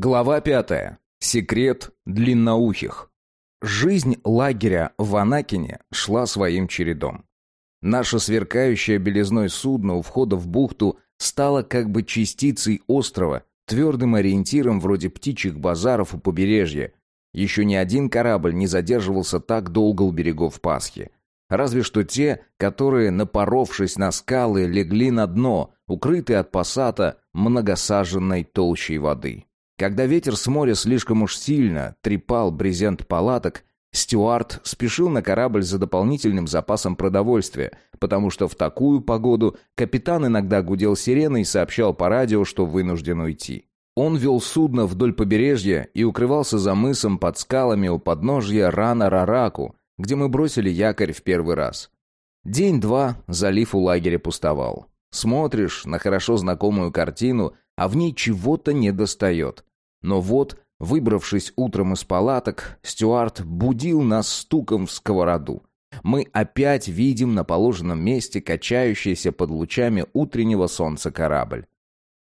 Глава пятая. Секрет длинноухих. Жизнь лагеря в Анакине шла своим чередом. Наше сверкающее белизной судно у входа в бухту стало как бы частицей острова, твердым ориентиром вроде птичьих базаров у побережья. Еще ни один корабль не задерживался так долго у берегов Пасхи. Разве что те, которые, напоровшись на скалы, легли на дно, укрытые от пассата многосаженной толщей воды. Когда ветер с моря слишком уж сильно трепал брезент палаток, Стюарт спешил на корабль за дополнительным запасом продовольствия, потому что в такую погоду капитан иногда гудел сиреной и сообщал по радио, что вынужден уйти. Он вел судно вдоль побережья и укрывался за мысом под скалами у подножья Рана-Рараку, где мы бросили якорь в первый раз. День-два залив у лагеря пустовал. Смотришь на хорошо знакомую картину, а в ней чего-то недостает. Но вот, выбравшись утром из палаток, Стюарт будил нас стуком в сковороду. Мы опять видим на положенном месте качающийся под лучами утреннего солнца корабль.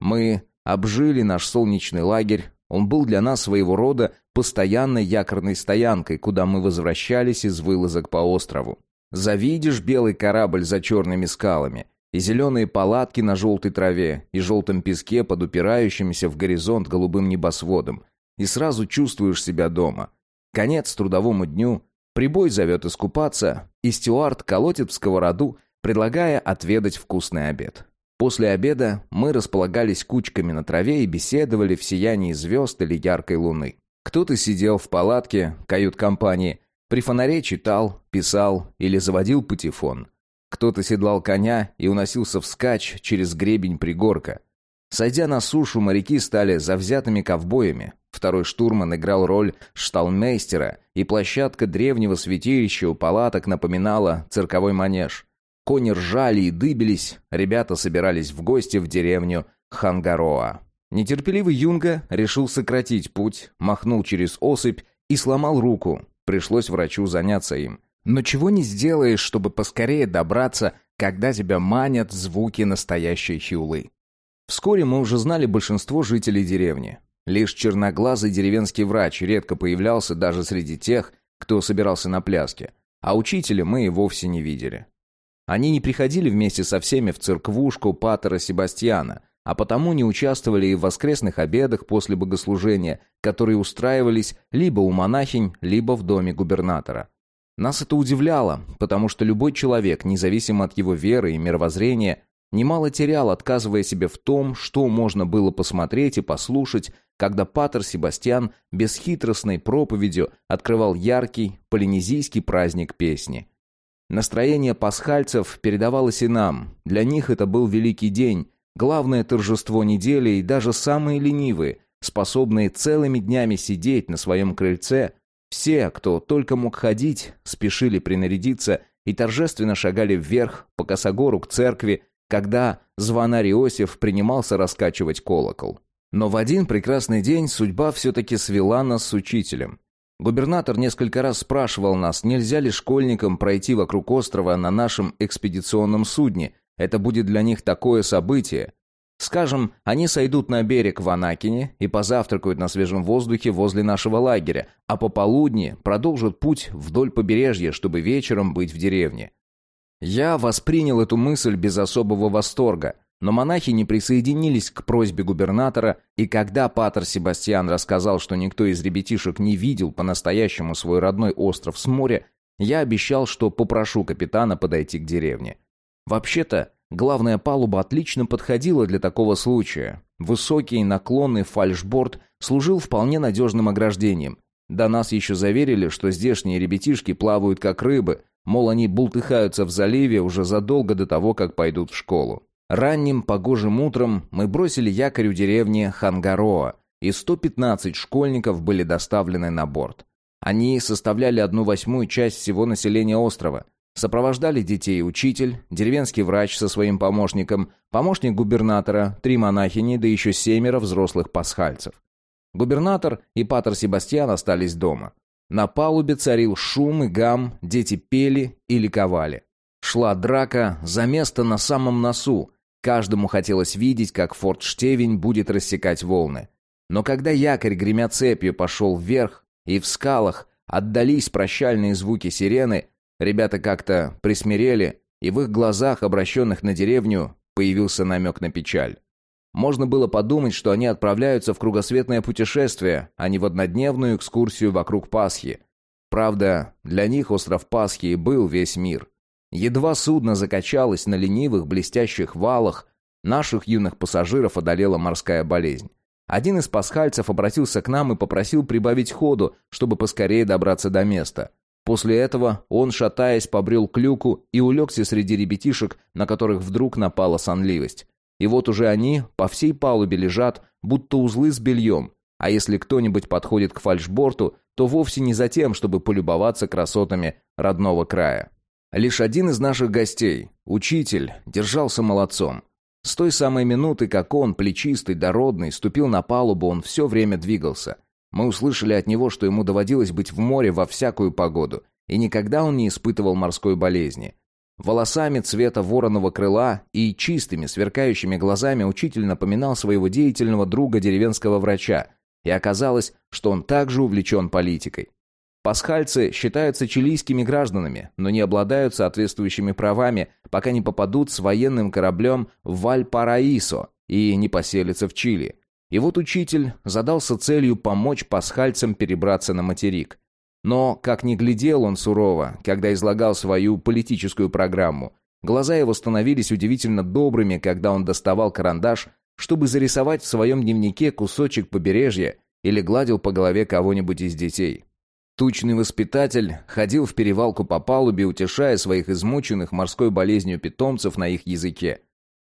Мы обжили наш солнечный лагерь, он был для нас своего рода постоянной якорной стоянкой, куда мы возвращались из вылазок по острову. Завидишь белый корабль за черными скалами, и зеленые палатки на желтой траве, и желтом песке под упирающимся в горизонт голубым небосводом, и сразу чувствуешь себя дома. Конец трудовому дню, прибой зовет искупаться, и стюард колотит в сковороду, предлагая отведать вкусный обед. После обеда мы располагались кучками на траве и беседовали в сиянии звезд или яркой луны. Кто-то сидел в палатке, кают-компании, при фонаре читал, писал или заводил патефон – кто-то седлал коня и уносился вскачь через гребень пригорка. Сойдя на сушу, моряки стали завзятыми ковбоями. Второй штурман играл роль шталмейстера, и площадка древнего святилища у палаток напоминала цирковой манеж. Кони ржали и дыбились, ребята собирались в гости в деревню Хангароа. Нетерпеливый Юнга решил сократить путь, махнул через осыпь и сломал руку. Пришлось врачу заняться им. Но чего не сделаешь, чтобы поскорее добраться, когда тебя манят звуки настоящей хиулы. Вскоре мы уже знали большинство жителей деревни. Лишь черноглазый деревенский врач редко появлялся даже среди тех, кто собирался на пляске, а учителя мы и вовсе не видели. Они не приходили вместе со всеми в церквушку Патера Себастьяна, а потому не участвовали и в воскресных обедах после богослужения, которые устраивались либо у монахинь, либо в доме губернатора. Нас это удивляло, потому что любой человек, независимо от его веры и мировоззрения, немало терял, отказывая себе в том, что можно было посмотреть и послушать, когда Патер Себастьян бесхитростной проповедью открывал яркий полинезийский праздник песни. Настроение пасхальцев передавалось и нам. Для них это был великий день, главное торжество недели, и даже самые ленивые, способные целыми днями сидеть на своем крыльце, все, кто только мог ходить, спешили принарядиться и торжественно шагали вверх по косогору к церкви, когда звонарь Иосиф принимался раскачивать колокол. Но в один прекрасный день судьба все-таки свела нас с учителем. Губернатор несколько раз спрашивал нас, нельзя ли школьникам пройти вокруг острова на нашем экспедиционном судне. Это будет для них такое событие. Скажем, они сойдут на берег в Анакине и позавтракают на свежем воздухе возле нашего лагеря, а пополудни продолжат путь вдоль побережья, чтобы вечером быть в деревне. Я воспринял эту мысль без особого восторга, но монахи не присоединились к просьбе губернатора, и когда Патер Себастьян рассказал, что никто из ребятишек не видел по-настоящему свой родной остров с моря, я обещал, что попрошу капитана подойти к деревне. Вообще-то, Главная палуба отлично подходила для такого случая. Высокий наклонный фальшборд служил вполне надежным ограждением. До нас еще заверили, что здешние ребятишки плавают как рыбы, мол, они бултыхаются в заливе уже задолго до того, как пойдут в школу. Ранним погожим утром мы бросили якорь у деревни Хангароа, и 115 школьников были доставлены на борт. Они составляли одну восьмую часть всего населения острова – Сопровождали детей учитель, деревенский врач со своим помощником, помощник губернатора, три монахини, да еще семеро взрослых пасхальцев. Губернатор и патер Себастьян остались дома. На палубе царил шум и гам, дети пели и ликовали. Шла драка за место на самом носу. Каждому хотелось видеть, как форт Штевень будет рассекать волны. Но когда якорь, гремя цепью, пошел вверх, и в скалах отдались прощальные звуки сирены, ребята как-то присмирели, и в их глазах, обращенных на деревню, появился намек на печаль. Можно было подумать, что они отправляются в кругосветное путешествие, а не в однодневную экскурсию вокруг Пасхи. Правда, для них остров Пасхи и был весь мир. Едва судно закачалось на ленивых блестящих валах, наших юных пассажиров одолела морская болезнь. Один из пасхальцев обратился к нам и попросил прибавить ходу, чтобы поскорее добраться до места. После этого он, шатаясь, побрел к люку и улегся среди ребятишек, на которых вдруг напала сонливость. И вот уже они по всей палубе лежат, будто узлы с бельем. А если кто-нибудь подходит к фальшборту, то вовсе не за тем, чтобы полюбоваться красотами родного края. Лишь один из наших гостей, учитель, держался молодцом. С той самой минуты, как он, плечистый, дородный, ступил на палубу, он все время двигался. Мы услышали от него, что ему доводилось быть в море во всякую погоду, и никогда он не испытывал морской болезни. Волосами цвета вороного крыла и чистыми, сверкающими глазами учитель напоминал своего деятельного друга деревенского врача, и оказалось, что он также увлечен политикой. Пасхальцы считаются чилийскими гражданами, но не обладают соответствующими правами, пока не попадут с военным кораблем в Вальпараисо и не поселятся в Чили. И вот учитель задался целью помочь пасхальцам перебраться на материк. Но, как ни глядел он сурово, когда излагал свою политическую программу, глаза его становились удивительно добрыми, когда он доставал карандаш, чтобы зарисовать в своем дневнике кусочек побережья или гладил по голове кого-нибудь из детей. Тучный воспитатель ходил в перевалку по палубе, утешая своих измученных морской болезнью питомцев на их языке.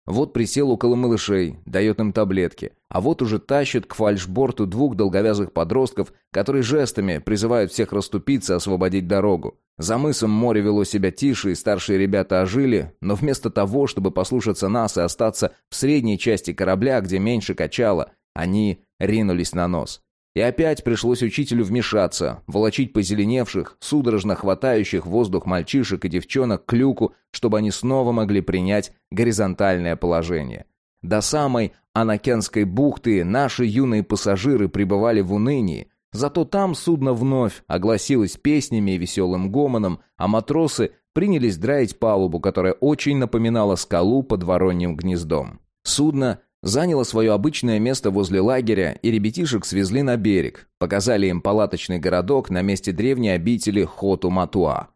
Вот присел около малышей, дает им таблетки, а вот уже тащит к фальшборту двух долговязых подростков, которые жестами призывают всех расступиться, освободить дорогу. За мысом море вело себя тише, и старшие ребята ожили, но вместо того, чтобы послушаться нас и остаться в средней части корабля, где меньше качало, они ринулись на нос. И опять пришлось учителю вмешаться, волочить позеленевших, судорожно хватающих воздух мальчишек и девчонок к люку, чтобы они снова могли принять горизонтальное положение. До самой Анакенской бухты наши юные пассажиры пребывали в унынии, зато там судно вновь огласилось песнями и веселым гомоном, а матросы принялись драить палубу, которая очень напоминала скалу под вороньим гнездом. Судно Заняло свое обычное место возле лагеря, и ребятишек свезли на берег. Показали им палаточный городок на месте древней обители Хоту-Матуа.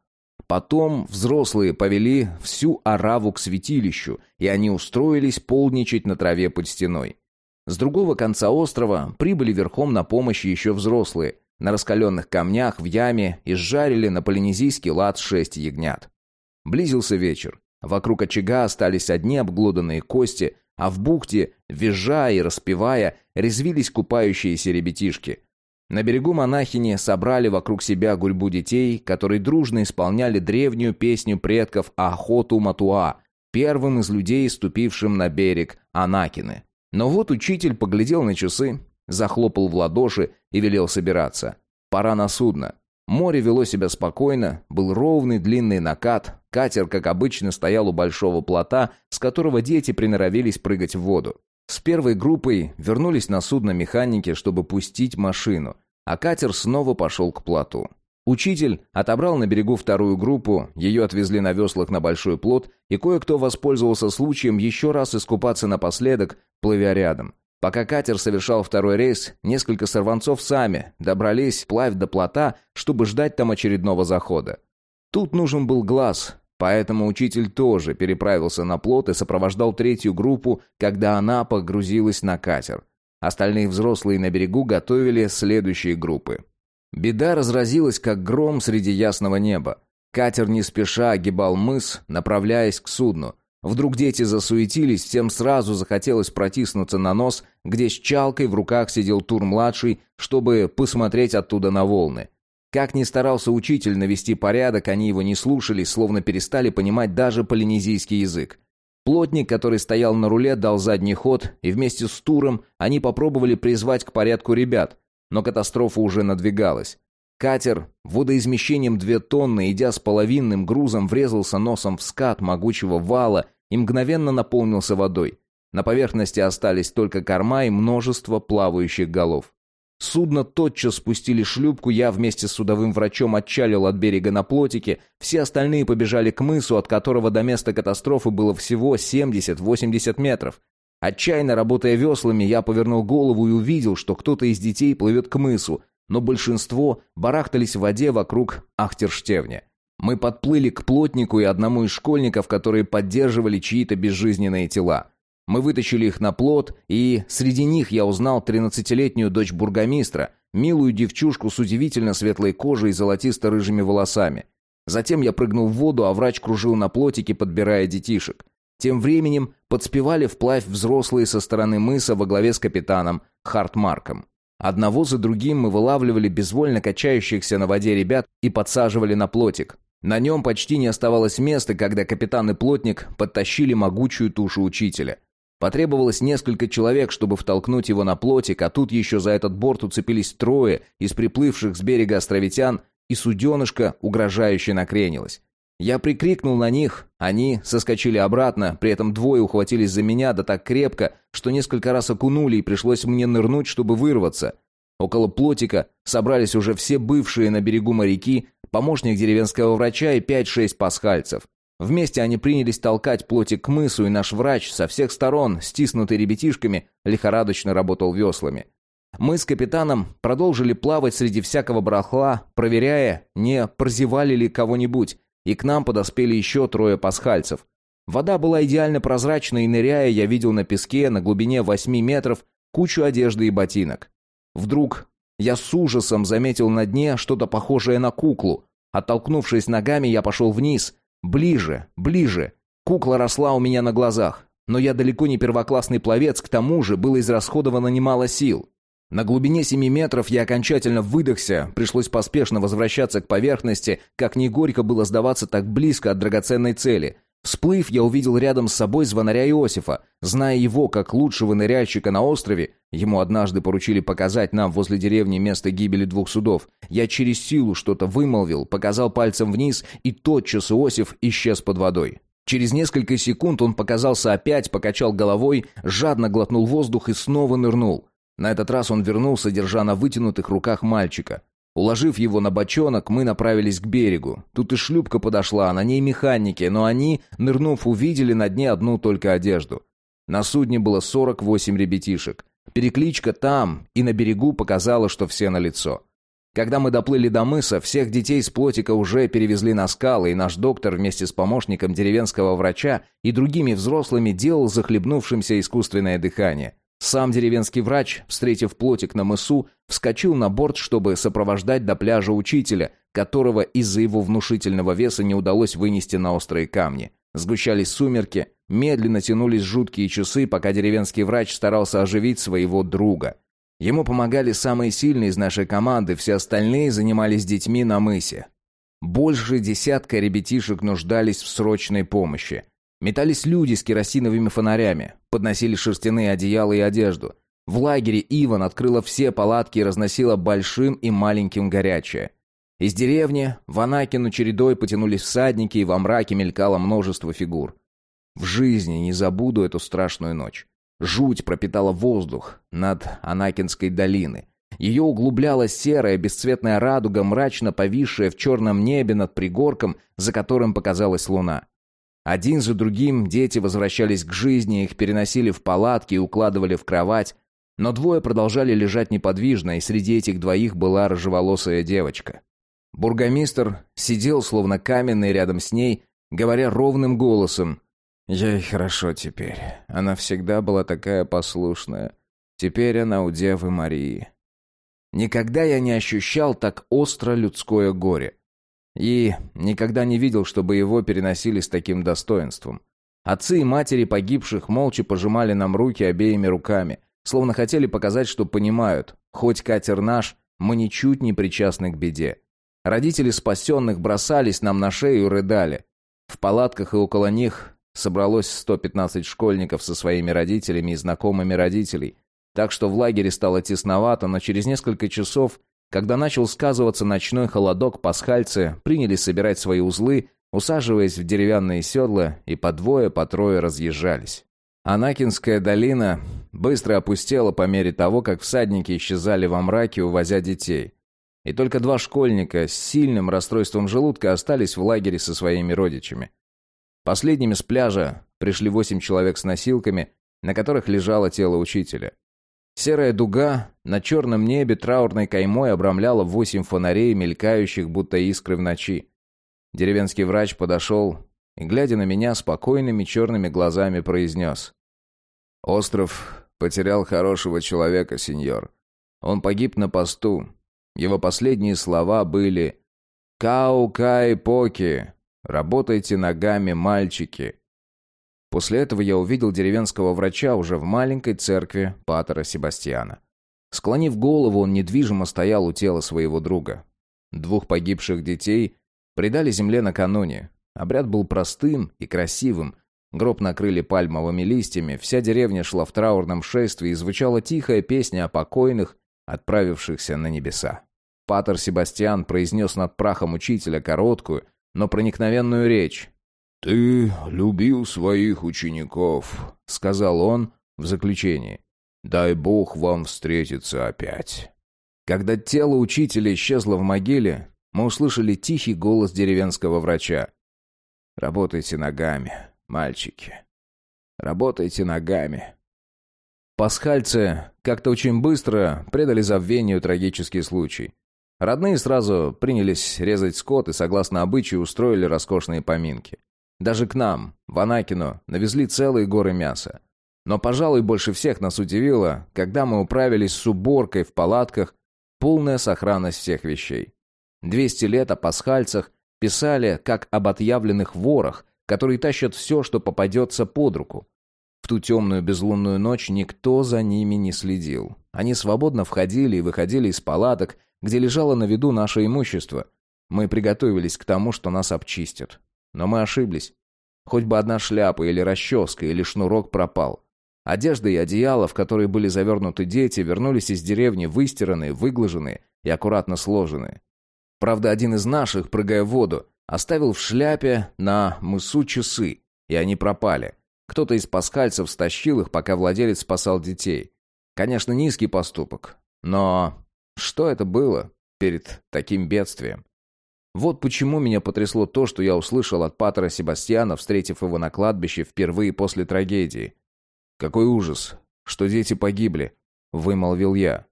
Потом взрослые повели всю араву к святилищу, и они устроились полничать на траве под стеной. С другого конца острова прибыли верхом на помощь еще взрослые. На раскаленных камнях в яме изжарили на полинезийский лад шесть ягнят. Близился вечер. Вокруг очага остались одни обглоданные кости, а в бухте, визжая и распевая, резвились купающиеся ребятишки. На берегу монахини собрали вокруг себя гурьбу детей, которые дружно исполняли древнюю песню предков Охоту Матуа, первым из людей, ступившим на берег Анакины. Но вот учитель поглядел на часы, захлопал в ладоши и велел собираться. Пора на судно. Море вело себя спокойно, был ровный длинный накат, катер, как обычно, стоял у большого плота, с которого дети приноровились прыгать в воду. С первой группой вернулись на судно механики, чтобы пустить машину, а катер снова пошел к плоту. Учитель отобрал на берегу вторую группу, ее отвезли на веслах на большой плот, и кое-кто воспользовался случаем еще раз искупаться напоследок, плывя рядом. Пока катер совершал второй рейс, несколько сорванцов сами добрались плавь до плота, чтобы ждать там очередного захода. Тут нужен был глаз, поэтому учитель тоже переправился на плот и сопровождал третью группу, когда она погрузилась на катер. Остальные взрослые на берегу готовили следующие группы. Беда разразилась, как гром среди ясного неба. Катер не спеша огибал мыс, направляясь к судну – Вдруг дети засуетились, всем сразу захотелось протиснуться на нос, где с чалкой в руках сидел Тур-младший, чтобы посмотреть оттуда на волны. Как ни старался учитель навести порядок, они его не слушали, словно перестали понимать даже полинезийский язык. Плотник, который стоял на руле, дал задний ход, и вместе с Туром они попробовали призвать к порядку ребят, но катастрофа уже надвигалась. Катер водоизмещением две тонны, идя с половинным грузом, врезался носом в скат могучего вала и мгновенно наполнился водой. На поверхности остались только корма и множество плавающих голов. Судно тотчас спустили шлюпку, я вместе с судовым врачом отчалил от берега на плотике, все остальные побежали к мысу, от которого до места катастрофы было всего 70-80 метров. Отчаянно работая веслами, я повернул голову и увидел, что кто-то из детей плывет к мысу, но большинство барахтались в воде вокруг Ахтерштевня. Мы подплыли к плотнику и одному из школьников, которые поддерживали чьи-то безжизненные тела. Мы вытащили их на плот, и среди них я узнал тринадцатилетнюю дочь бургомистра, милую девчушку с удивительно светлой кожей и золотисто-рыжими волосами. Затем я прыгнул в воду, а врач кружил на плотике, подбирая детишек. Тем временем подспевали вплавь взрослые со стороны мыса во главе с капитаном Хартмарком. Одного за другим мы вылавливали безвольно качающихся на воде ребят и подсаживали на плотик. На нем почти не оставалось места, когда капитан и плотник подтащили могучую тушу учителя. Потребовалось несколько человек, чтобы втолкнуть его на плотик, а тут еще за этот борт уцепились трое из приплывших с берега островитян, и суденышко угрожающе накренилось. Я прикрикнул на них, они соскочили обратно, при этом двое ухватились за меня да так крепко, что несколько раз окунули и пришлось мне нырнуть, чтобы вырваться. Около плотика собрались уже все бывшие на берегу моряки, помощник деревенского врача и пять-шесть пасхальцев. Вместе они принялись толкать плотик к мысу, и наш врач со всех сторон, стиснутый ребятишками, лихорадочно работал веслами. Мы с капитаном продолжили плавать среди всякого барахла, проверяя, не прозевали ли кого-нибудь, и к нам подоспели еще трое пасхальцев. Вода была идеально прозрачной, и ныряя, я видел на песке на глубине восьми метров кучу одежды и ботинок. Вдруг я с ужасом заметил на дне что-то похожее на куклу. Оттолкнувшись ногами, я пошел вниз — Ближе, ближе. Кукла росла у меня на глазах. Но я далеко не первоклассный пловец, к тому же было израсходовано немало сил. На глубине семи метров я окончательно выдохся, пришлось поспешно возвращаться к поверхности, как не горько было сдаваться так близко от драгоценной цели. Всплыв, я увидел рядом с собой звонаря Иосифа. Зная его как лучшего ныряльщика на острове, ему однажды поручили показать нам возле деревни место гибели двух судов, я через силу что-то вымолвил, показал пальцем вниз, и тотчас Иосиф исчез под водой. Через несколько секунд он показался опять, покачал головой, жадно глотнул воздух и снова нырнул. На этот раз он вернулся, держа на вытянутых руках мальчика. Уложив его на бочонок, мы направились к берегу. Тут и шлюпка подошла, на ней механики, но они, нырнув, увидели на дне одну только одежду. На судне было 48 ребятишек. Перекличка там и на берегу показала, что все на лицо. Когда мы доплыли до мыса, всех детей с плотика уже перевезли на скалы, и наш доктор вместе с помощником деревенского врача и другими взрослыми делал захлебнувшимся искусственное дыхание. Сам деревенский врач, встретив плотик на мысу, вскочил на борт, чтобы сопровождать до пляжа учителя, которого из-за его внушительного веса не удалось вынести на острые камни. Сгущались сумерки, медленно тянулись жуткие часы, пока деревенский врач старался оживить своего друга. Ему помогали самые сильные из нашей команды, все остальные занимались детьми на мысе. Больше десятка ребятишек нуждались в срочной помощи. Метались люди с керосиновыми фонарями, подносили шерстяные одеяла и одежду. В лагере Иван открыла все палатки и разносила большим и маленьким горячее. Из деревни в Анакину чередой потянулись всадники, и во мраке мелькало множество фигур. В жизни не забуду эту страшную ночь. Жуть пропитала воздух над Анакинской долиной. Ее углубляла серая бесцветная радуга, мрачно повисшая в черном небе над пригорком, за которым показалась луна. Один за другим дети возвращались к жизни, их переносили в палатки и укладывали в кровать, но двое продолжали лежать неподвижно, и среди этих двоих была рыжеволосая девочка. Бургомистр сидел, словно каменный, рядом с ней, говоря ровным голосом. «Ей хорошо теперь. Она всегда была такая послушная. Теперь она у Девы Марии». Никогда я не ощущал так остро людское горе. И никогда не видел, чтобы его переносили с таким достоинством. Отцы и матери погибших молча пожимали нам руки обеими руками, словно хотели показать, что понимают, хоть катер наш, мы ничуть не причастны к беде. Родители спасенных бросались нам на шею и рыдали. В палатках и около них собралось 115 школьников со своими родителями и знакомыми родителей, так что в лагере стало тесновато, но через несколько часов когда начал сказываться ночной холодок, пасхальцы принялись собирать свои узлы, усаживаясь в деревянные седла и по двое, по трое разъезжались. Анакинская долина быстро опустела по мере того, как всадники исчезали во мраке, увозя детей. И только два школьника с сильным расстройством желудка остались в лагере со своими родичами. Последними с пляжа пришли восемь человек с носилками, на которых лежало тело учителя. Серая дуга на черном небе траурной каймой обрамляла восемь фонарей, мелькающих, будто искры в ночи. Деревенский врач подошел и, глядя на меня, спокойными черными глазами произнес. «Остров потерял хорошего человека, сеньор. Он погиб на посту. Его последние слова были «Кау-кай-поки! Работайте ногами, мальчики!» После этого я увидел деревенского врача уже в маленькой церкви Патера Себастьяна. Склонив голову, он недвижимо стоял у тела своего друга. Двух погибших детей предали земле накануне. Обряд был простым и красивым. Гроб накрыли пальмовыми листьями, вся деревня шла в траурном шествии и звучала тихая песня о покойных, отправившихся на небеса. Патер Себастьян произнес над прахом учителя короткую, но проникновенную речь, «Ты любил своих учеников», — сказал он в заключении. «Дай Бог вам встретиться опять». Когда тело учителя исчезло в могиле, мы услышали тихий голос деревенского врача. «Работайте ногами, мальчики. Работайте ногами». Пасхальцы как-то очень быстро предали забвению трагический случай. Родные сразу принялись резать скот и, согласно обычаю, устроили роскошные поминки. Даже к нам, в Анакину, навезли целые горы мяса. Но, пожалуй, больше всех нас удивило, когда мы управились с уборкой в палатках, полная сохранность всех вещей. Двести лет о пасхальцах писали как об отъявленных ворах, которые тащат все, что попадется под руку. В ту темную безлунную ночь никто за ними не следил. Они свободно входили и выходили из палаток, где лежало на виду наше имущество. Мы приготовились к тому, что нас обчистят. Но мы ошиблись. Хоть бы одна шляпа или расческа, или шнурок пропал. Одежда и одеяло, в которые были завернуты дети, вернулись из деревни выстиранные, выглаженные и аккуратно сложенные. Правда, один из наших, прыгая в воду, оставил в шляпе на мысу часы, и они пропали. Кто-то из пасхальцев стащил их, пока владелец спасал детей. Конечно, низкий поступок. Но что это было перед таким бедствием? Вот почему меня потрясло то, что я услышал от Патера Себастьяна, встретив его на кладбище впервые после трагедии. «Какой ужас, что дети погибли», — вымолвил я.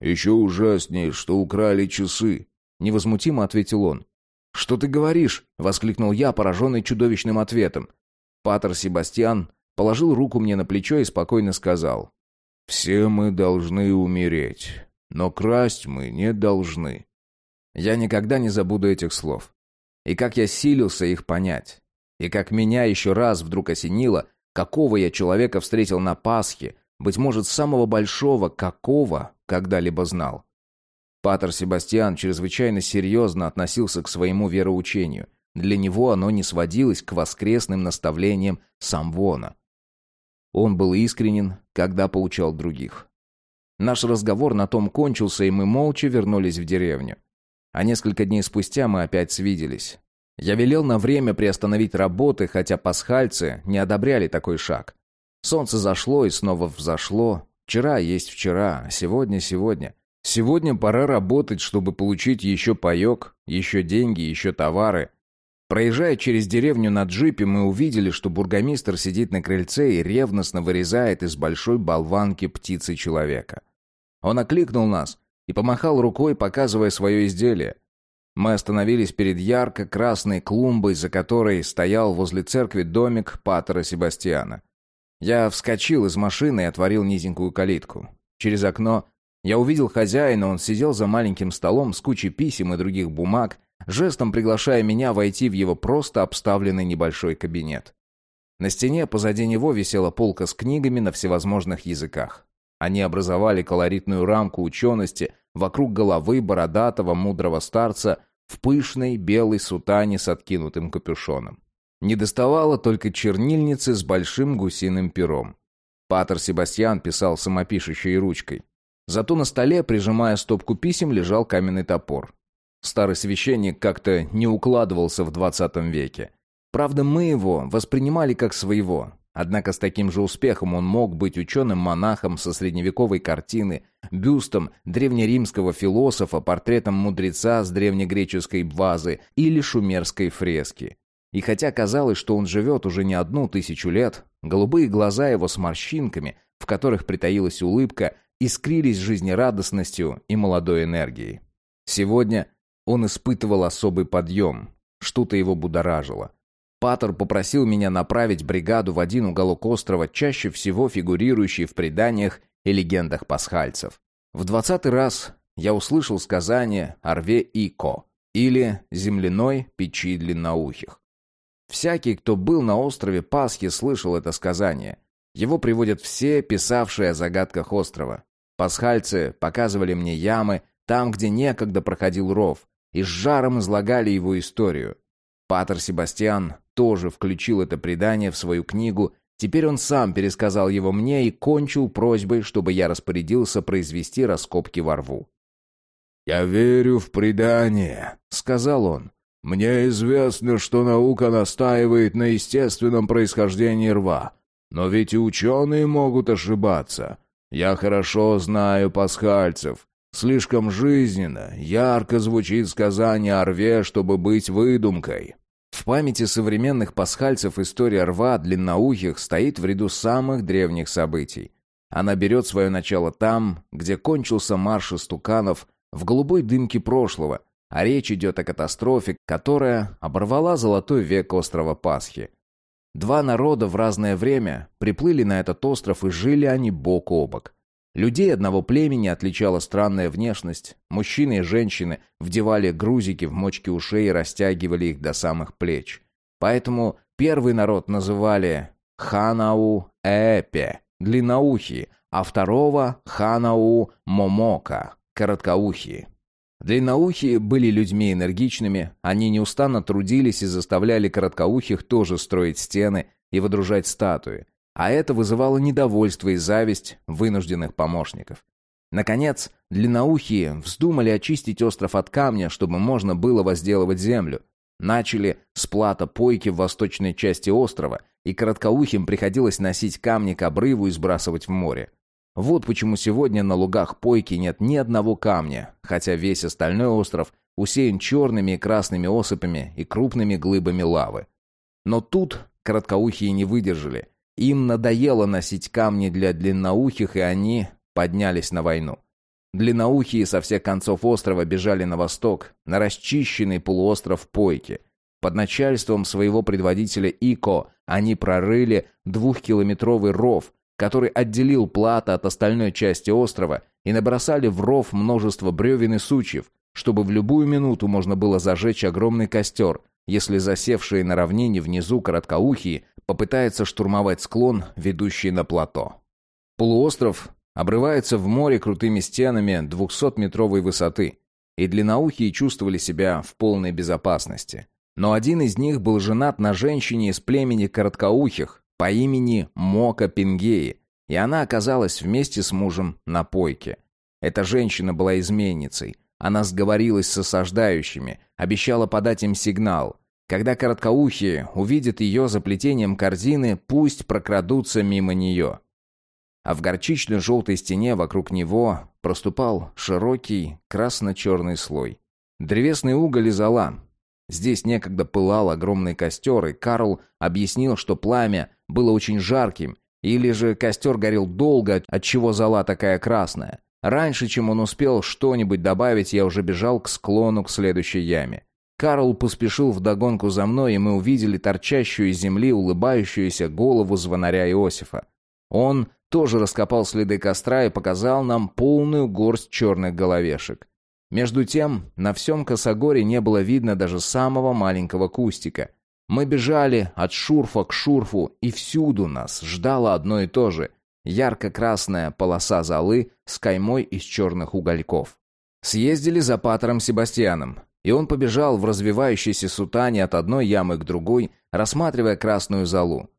«Еще ужаснее, что украли часы», — невозмутимо ответил он. «Что ты говоришь?» — воскликнул я, пораженный чудовищным ответом. Патер Себастьян положил руку мне на плечо и спокойно сказал. «Все мы должны умереть, но красть мы не должны. Я никогда не забуду этих слов. И как я силился их понять. И как меня еще раз вдруг осенило, какого я человека встретил на Пасхе, быть может, самого большого, какого когда-либо знал. Патер Себастьян чрезвычайно серьезно относился к своему вероучению. Для него оно не сводилось к воскресным наставлениям Самвона. Он был искренен, когда поучал других. Наш разговор на том кончился, и мы молча вернулись в деревню. А несколько дней спустя мы опять свиделись. Я велел на время приостановить работы, хотя пасхальцы не одобряли такой шаг. Солнце зашло и снова взошло. Вчера есть вчера, а сегодня сегодня. Сегодня пора работать, чтобы получить еще паек, еще деньги, еще товары. Проезжая через деревню на джипе, мы увидели, что бургомистр сидит на крыльце и ревностно вырезает из большой болванки птицы человека. Он окликнул нас, и помахал рукой, показывая свое изделие. Мы остановились перед ярко-красной клумбой, за которой стоял возле церкви домик Патера Себастьяна. Я вскочил из машины и отворил низенькую калитку. Через окно я увидел хозяина, он сидел за маленьким столом с кучей писем и других бумаг, жестом приглашая меня войти в его просто обставленный небольшой кабинет. На стене позади него висела полка с книгами на всевозможных языках. Они образовали колоритную рамку учености вокруг головы бородатого мудрого старца в пышной белой сутане с откинутым капюшоном. Не доставало только чернильницы с большим гусиным пером. Патер Себастьян писал самопишущей ручкой. Зато на столе, прижимая стопку писем, лежал каменный топор. Старый священник как-то не укладывался в двадцатом веке. Правда, мы его воспринимали как своего. Однако с таким же успехом он мог быть ученым-монахом со средневековой картины, бюстом древнеримского философа, портретом мудреца с древнегреческой вазы или шумерской фрески. И хотя казалось, что он живет уже не одну тысячу лет, голубые глаза его с морщинками, в которых притаилась улыбка, искрились жизнерадостностью и молодой энергией. Сегодня он испытывал особый подъем, что-то его будоражило. Паттер попросил меня направить бригаду в один уголок острова, чаще всего фигурирующий в преданиях и легендах пасхальцев. В двадцатый раз я услышал сказание о рве Ико или земляной печи длинноухих. Всякий, кто был на острове Пасхи, слышал это сказание. Его приводят все, писавшие о загадках острова. Пасхальцы показывали мне ямы, там, где некогда проходил ров, и с жаром излагали его историю. Патер Себастьян тоже включил это предание в свою книгу. Теперь он сам пересказал его мне и кончил просьбой, чтобы я распорядился произвести раскопки во рву. «Я верю в предание», — сказал он. «Мне известно, что наука настаивает на естественном происхождении рва. Но ведь и ученые могут ошибаться. Я хорошо знаю пасхальцев. Слишком жизненно, ярко звучит сказание о рве, чтобы быть выдумкой. В памяти современных пасхальцев история рва длинноухих стоит в ряду самых древних событий. Она берет свое начало там, где кончился марш истуканов в голубой дымке прошлого, а речь идет о катастрофе, которая оборвала золотой век острова Пасхи. Два народа в разное время приплыли на этот остров и жили они бок о бок. Людей одного племени отличала странная внешность. Мужчины и женщины вдевали грузики в мочки ушей и растягивали их до самых плеч. Поэтому первый народ называли Ханау-Эпе, длинноухие, а второго Ханау-Момока, короткоухие. Длинноухие были людьми энергичными, они неустанно трудились и заставляли короткоухих тоже строить стены и водружать статуи а это вызывало недовольство и зависть вынужденных помощников. Наконец, длинноухие вздумали очистить остров от камня, чтобы можно было возделывать землю. Начали с плата пойки в восточной части острова, и короткоухим приходилось носить камни к обрыву и сбрасывать в море. Вот почему сегодня на лугах пойки нет ни одного камня, хотя весь остальной остров усеян черными и красными осыпями и крупными глыбами лавы. Но тут короткоухие не выдержали им надоело носить камни для длинноухих, и они поднялись на войну. Длинноухие со всех концов острова бежали на восток, на расчищенный полуостров Пойки. Под начальством своего предводителя Ико они прорыли двухкилометровый ров, который отделил плато от остальной части острова, и набросали в ров множество бревен и сучьев, чтобы в любую минуту можно было зажечь огромный костер, если засевшие на равнине внизу короткоухие попытается штурмовать склон, ведущий на плато. Полуостров обрывается в море крутыми стенами 200-метровой высоты, и длинноухие чувствовали себя в полной безопасности. Но один из них был женат на женщине из племени короткоухих по имени Мока Пингеи, и она оказалась вместе с мужем на пойке. Эта женщина была изменницей. Она сговорилась с осаждающими, обещала подать им сигнал, когда короткоухие увидят ее за плетением корзины, пусть прокрадутся мимо нее. А в горчично-желтой стене вокруг него проступал широкий красно-черный слой. Древесный уголь и зола. Здесь некогда пылал огромный костер, и Карл объяснил, что пламя было очень жарким, или же костер горел долго, отчего зола такая красная. Раньше, чем он успел что-нибудь добавить, я уже бежал к склону к следующей яме. Карл поспешил вдогонку за мной, и мы увидели торчащую из земли улыбающуюся голову звонаря Иосифа. Он тоже раскопал следы костра и показал нам полную горсть черных головешек. Между тем, на всем косогоре не было видно даже самого маленького кустика. Мы бежали от шурфа к шурфу, и всюду нас ждало одно и то же — ярко-красная полоса золы с каймой из черных угольков. Съездили за Патером Себастьяном и он побежал в развивающейся сутане от одной ямы к другой, рассматривая красную золу.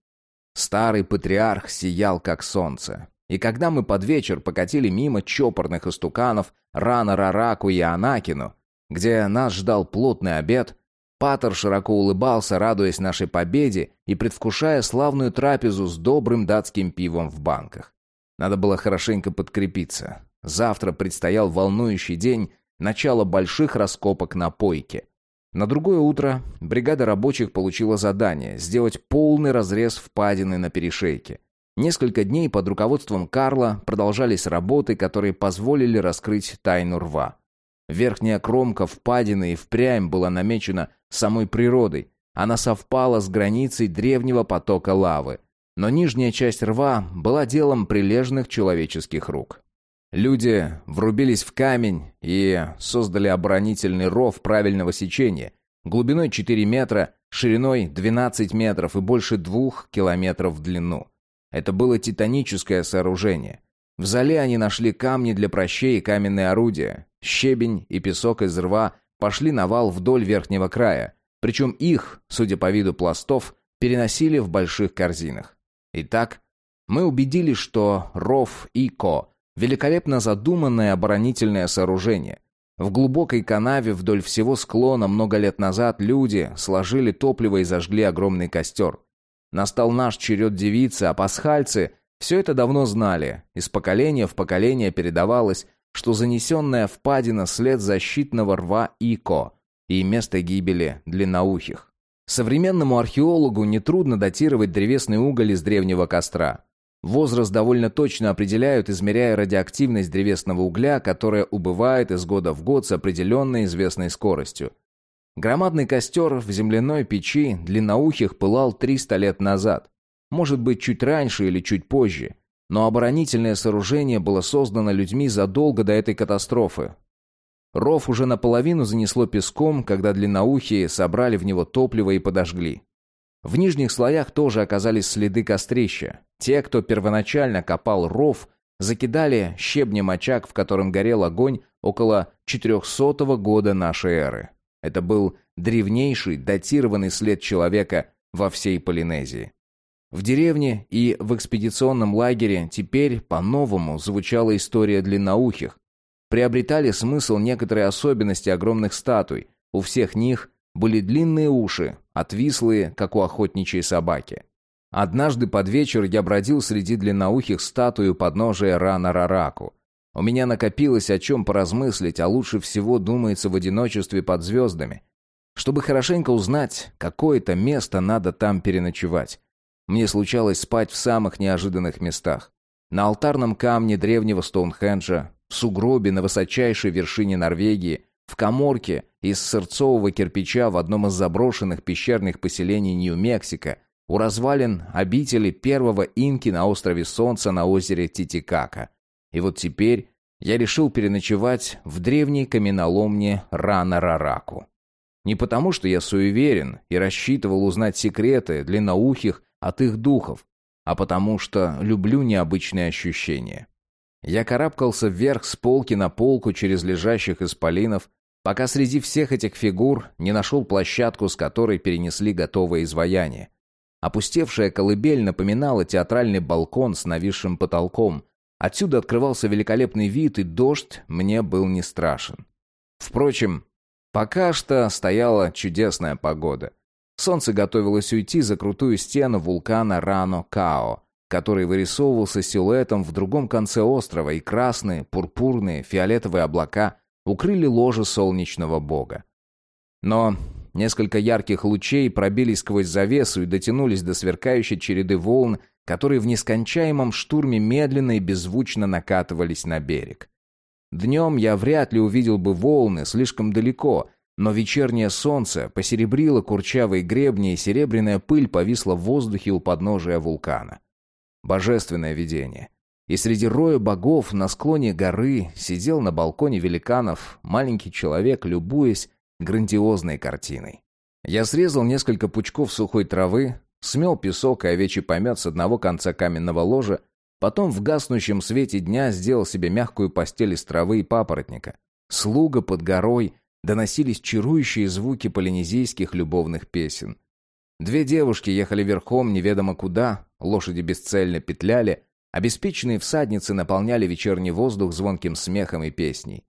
Старый патриарх сиял, как солнце. И когда мы под вечер покатили мимо чопорных истуканов Рана Рараку и Анакину, где нас ждал плотный обед, Патер широко улыбался, радуясь нашей победе и предвкушая славную трапезу с добрым датским пивом в банках. Надо было хорошенько подкрепиться. Завтра предстоял волнующий день, начало больших раскопок на пойке. На другое утро бригада рабочих получила задание сделать полный разрез впадины на перешейке. Несколько дней под руководством Карла продолжались работы, которые позволили раскрыть тайну рва. Верхняя кромка впадины и впрямь была намечена самой природой. Она совпала с границей древнего потока лавы. Но нижняя часть рва была делом прилежных человеческих рук. Люди врубились в камень и создали оборонительный ров правильного сечения, глубиной 4 метра, шириной 12 метров и больше двух километров в длину. Это было титаническое сооружение. В зале они нашли камни для прощей и каменные орудия. Щебень и песок из рва пошли на вал вдоль верхнего края, причем их, судя по виду пластов, переносили в больших корзинах. Итак, мы убедились, что ров Ико Великолепно задуманное оборонительное сооружение. В глубокой канаве вдоль всего склона много лет назад люди сложили топливо и зажгли огромный костер. Настал наш черед девицы, а пасхальцы все это давно знали. Из поколения в поколение передавалось, что занесенная впадина след защитного рва Ико и место гибели длинноухих. Современному археологу нетрудно датировать древесный уголь из древнего костра. Возраст довольно точно определяют, измеряя радиоактивность древесного угля, которая убывает из года в год с определенной известной скоростью. Громадный костер в земляной печи длинноухих пылал 300 лет назад. Может быть, чуть раньше или чуть позже. Но оборонительное сооружение было создано людьми задолго до этой катастрофы. Ров уже наполовину занесло песком, когда длинноухие собрали в него топливо и подожгли. В нижних слоях тоже оказались следы кострища. Те, кто первоначально копал ров, закидали щебнем очаг, в котором горел огонь около 400 года нашей эры. Это был древнейший датированный след человека во всей Полинезии. В деревне и в экспедиционном лагере теперь по-новому звучала история длинноухих. Приобретали смысл некоторые особенности огромных статуй. У всех них были длинные уши, отвислые, как у охотничьей собаки. Однажды под вечер я бродил среди длинноухих статуй у подножия Рана Рараку. У меня накопилось о чем поразмыслить, а лучше всего думается в одиночестве под звездами. Чтобы хорошенько узнать, какое-то место надо там переночевать. Мне случалось спать в самых неожиданных местах. На алтарном камне древнего Стоунхенджа, в сугробе на высочайшей вершине Норвегии, в коморке из сырцового кирпича в одном из заброшенных пещерных поселений Нью-Мексико – у развалин обители первого инки на острове Солнца на озере Титикака. И вот теперь я решил переночевать в древней каменоломне Рана-Рараку. Не потому, что я суеверен и рассчитывал узнать секреты длинноухих от их духов, а потому что люблю необычные ощущения. Я карабкался вверх с полки на полку через лежащих исполинов, пока среди всех этих фигур не нашел площадку, с которой перенесли готовое изваяние. Опустевшая колыбель напоминала театральный балкон с нависшим потолком. Отсюда открывался великолепный вид, и дождь мне был не страшен. Впрочем, пока что стояла чудесная погода. Солнце готовилось уйти за крутую стену вулкана Рано-Као, который вырисовывался силуэтом в другом конце острова, и красные, пурпурные, фиолетовые облака укрыли ложе солнечного бога. Но Несколько ярких лучей пробились сквозь завесу и дотянулись до сверкающей череды волн, которые в нескончаемом штурме медленно и беззвучно накатывались на берег. Днем я вряд ли увидел бы волны слишком далеко, но вечернее солнце посеребрило курчавые гребни, и серебряная пыль повисла в воздухе у подножия вулкана. Божественное видение. И среди роя богов на склоне горы сидел на балконе великанов маленький человек, любуясь грандиозной картиной. Я срезал несколько пучков сухой травы, смел песок и овечий помет с одного конца каменного ложа, потом в гаснущем свете дня сделал себе мягкую постель из травы и папоротника. Слуга под горой доносились чарующие звуки полинезийских любовных песен. Две девушки ехали верхом неведомо куда, лошади бесцельно петляли, обеспеченные всадницы наполняли вечерний воздух звонким смехом и песней.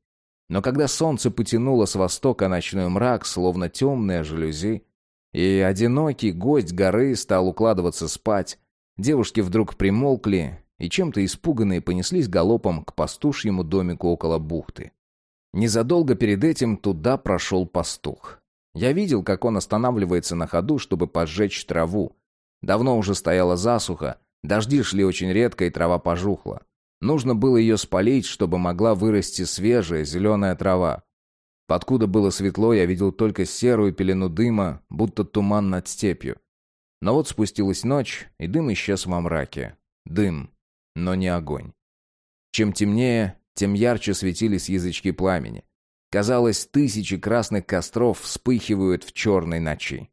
Но когда солнце потянуло с востока ночной мрак, словно темные жалюзи, и одинокий гость горы стал укладываться спать, девушки вдруг примолкли и чем-то испуганные понеслись галопом к пастушьему домику около бухты. Незадолго перед этим туда прошел пастух. Я видел, как он останавливается на ходу, чтобы поджечь траву. Давно уже стояла засуха, дожди шли очень редко и трава пожухла. Нужно было ее спалить, чтобы могла вырасти свежая зеленая трава. Подкуда было светло, я видел только серую пелену дыма, будто туман над степью. Но вот спустилась ночь, и дым исчез во мраке. Дым, но не огонь. Чем темнее, тем ярче светились язычки пламени. Казалось, тысячи красных костров вспыхивают в черной ночи.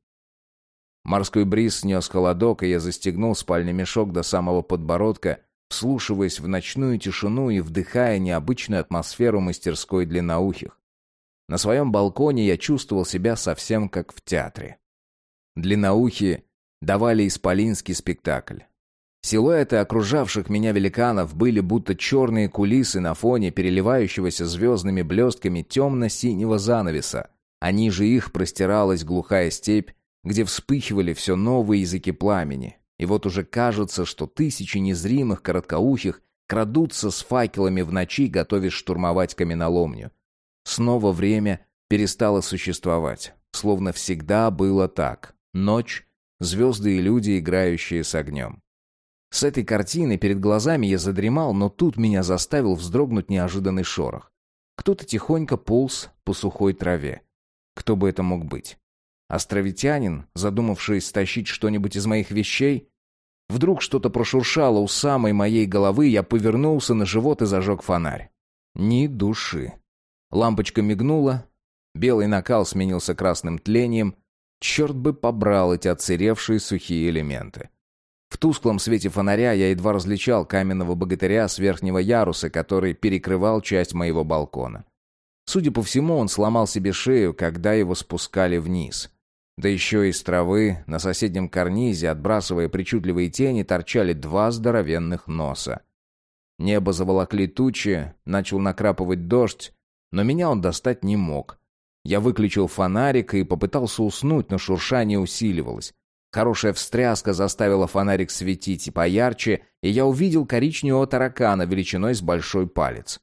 Морской бриз снес холодок, и я застегнул спальный мешок до самого подбородка, вслушиваясь в ночную тишину и вдыхая необычную атмосферу мастерской длинноухих. На своем балконе я чувствовал себя совсем как в театре. Длинноухие давали исполинский спектакль. Силуэты окружавших меня великанов были будто черные кулисы на фоне переливающегося звездными блестками темно-синего занавеса, а ниже их простиралась глухая степь, где вспыхивали все новые языки пламени. И вот уже кажется, что тысячи незримых короткоухих крадутся с факелами в ночи, готовясь штурмовать каменоломню. Снова время перестало существовать, словно всегда было так. Ночь, звезды и люди, играющие с огнем. С этой картины перед глазами я задремал, но тут меня заставил вздрогнуть неожиданный шорох. Кто-то тихонько полз по сухой траве. Кто бы это мог быть? Островитянин, задумавший стащить что-нибудь из моих вещей? Вдруг что-то прошуршало у самой моей головы, я повернулся на живот и зажег фонарь. Ни души. Лампочка мигнула, белый накал сменился красным тлением. Черт бы побрал эти отсыревшие сухие элементы. В тусклом свете фонаря я едва различал каменного богатыря с верхнего яруса, который перекрывал часть моего балкона. Судя по всему, он сломал себе шею, когда его спускали вниз. Да еще из травы на соседнем карнизе, отбрасывая причудливые тени, торчали два здоровенных носа. Небо заволокли тучи, начал накрапывать дождь, но меня он достать не мог. Я выключил фонарик и попытался уснуть, но шуршание усиливалось. Хорошая встряска заставила фонарик светить и поярче, и я увидел коричневого таракана величиной с большой палец.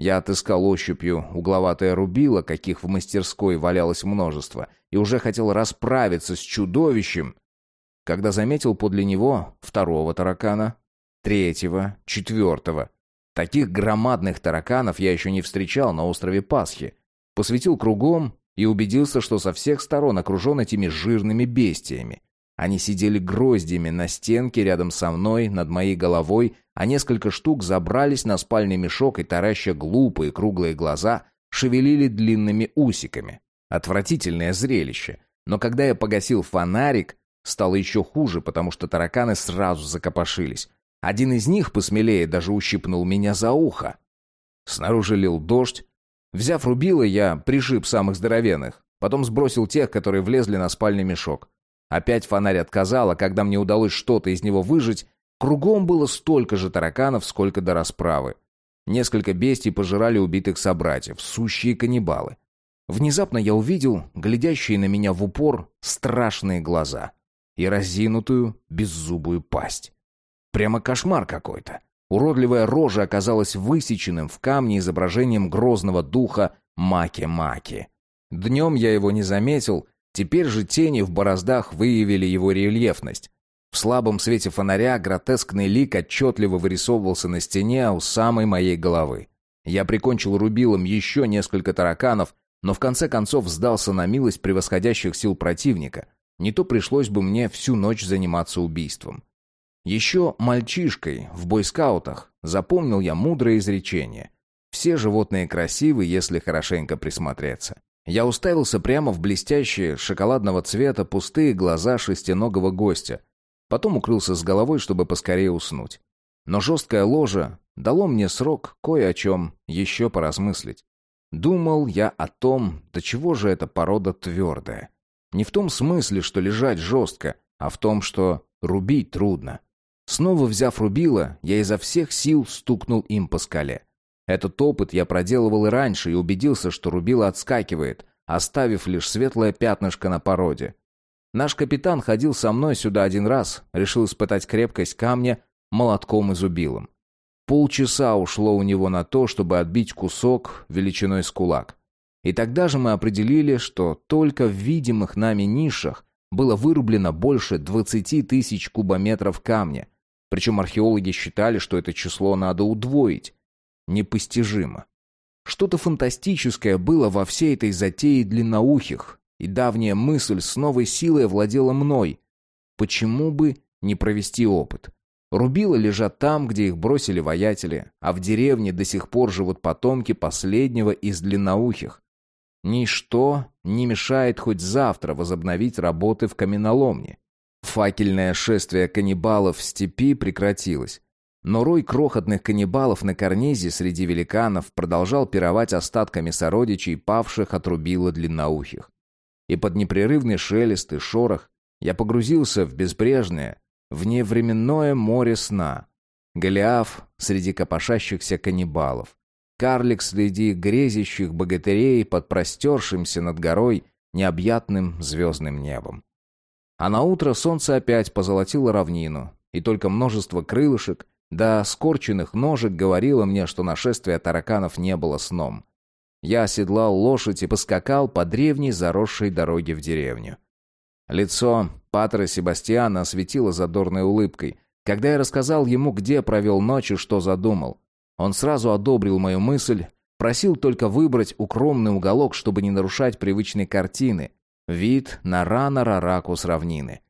Я отыскал ощупью угловатое рубило, каких в мастерской валялось множество, и уже хотел расправиться с чудовищем, когда заметил подле него второго таракана, третьего, четвертого. Таких громадных тараканов я еще не встречал на острове Пасхи. Посветил кругом и убедился, что со всех сторон окружен этими жирными бестиями. Они сидели гроздями на стенке рядом со мной, над моей головой, а несколько штук забрались на спальный мешок и, тараща глупые круглые глаза, шевелили длинными усиками. Отвратительное зрелище. Но когда я погасил фонарик, стало еще хуже, потому что тараканы сразу закопошились. Один из них, посмелее, даже ущипнул меня за ухо. Снаружи лил дождь. Взяв рубило, я пришиб самых здоровенных. Потом сбросил тех, которые влезли на спальный мешок. Опять фонарь отказал, а когда мне удалось что-то из него выжить, кругом было столько же тараканов, сколько до расправы. Несколько бестий пожирали убитых собратьев, сущие каннибалы. Внезапно я увидел глядящие на меня в упор страшные глаза и разинутую беззубую пасть. Прямо кошмар какой-то. Уродливая рожа оказалась высеченным в камне изображением грозного духа Маки-Маки. Днем я его не заметил, Теперь же тени в бороздах выявили его рельефность. В слабом свете фонаря гротескный лик отчетливо вырисовывался на стене у самой моей головы. Я прикончил рубилом еще несколько тараканов, но в конце концов сдался на милость превосходящих сил противника. Не то пришлось бы мне всю ночь заниматься убийством. Еще мальчишкой в бойскаутах запомнил я мудрое изречение. Все животные красивы, если хорошенько присмотреться. Я уставился прямо в блестящие, шоколадного цвета, пустые глаза шестиногого гостя. Потом укрылся с головой, чтобы поскорее уснуть. Но жесткое ложе дало мне срок кое о чем еще поразмыслить. Думал я о том, до чего же эта порода твердая. Не в том смысле, что лежать жестко, а в том, что рубить трудно. Снова взяв рубило, я изо всех сил стукнул им по скале. Этот опыт я проделывал и раньше и убедился, что рубило отскакивает, оставив лишь светлое пятнышко на породе. Наш капитан ходил со мной сюда один раз, решил испытать крепкость камня молотком и зубилом. Полчаса ушло у него на то, чтобы отбить кусок величиной с кулак. И тогда же мы определили, что только в видимых нами нишах было вырублено больше 20 тысяч кубометров камня. Причем археологи считали, что это число надо удвоить. Непостижимо. Что-то фантастическое было во всей этой затее длинноухих, и давняя мысль с новой силой овладела мной. Почему бы не провести опыт? Рубила лежат там, где их бросили воятели, а в деревне до сих пор живут потомки последнего из длинноухих. Ничто не мешает хоть завтра возобновить работы в каменоломне. Факельное шествие каннибалов в степи прекратилось. Но рой крохотных каннибалов на карнизе среди великанов продолжал пировать остатками сородичей, павших от рубила длинноухих. И под непрерывный шелест и шорох я погрузился в безбрежное, вневременное море сна. Голиаф среди копошащихся каннибалов. Карлик среди грезящих богатырей под простершимся над горой необъятным звездным небом. А на утро солнце опять позолотило равнину, и только множество крылышек да скорченных ножек говорило мне, что нашествие тараканов не было сном. Я оседлал лошадь и поскакал по древней заросшей дороге в деревню. Лицо Патра Себастьяна осветило задорной улыбкой, когда я рассказал ему, где провел ночь и что задумал. Он сразу одобрил мою мысль, просил только выбрать укромный уголок, чтобы не нарушать привычной картины. Вид на рано-рараку с равнины.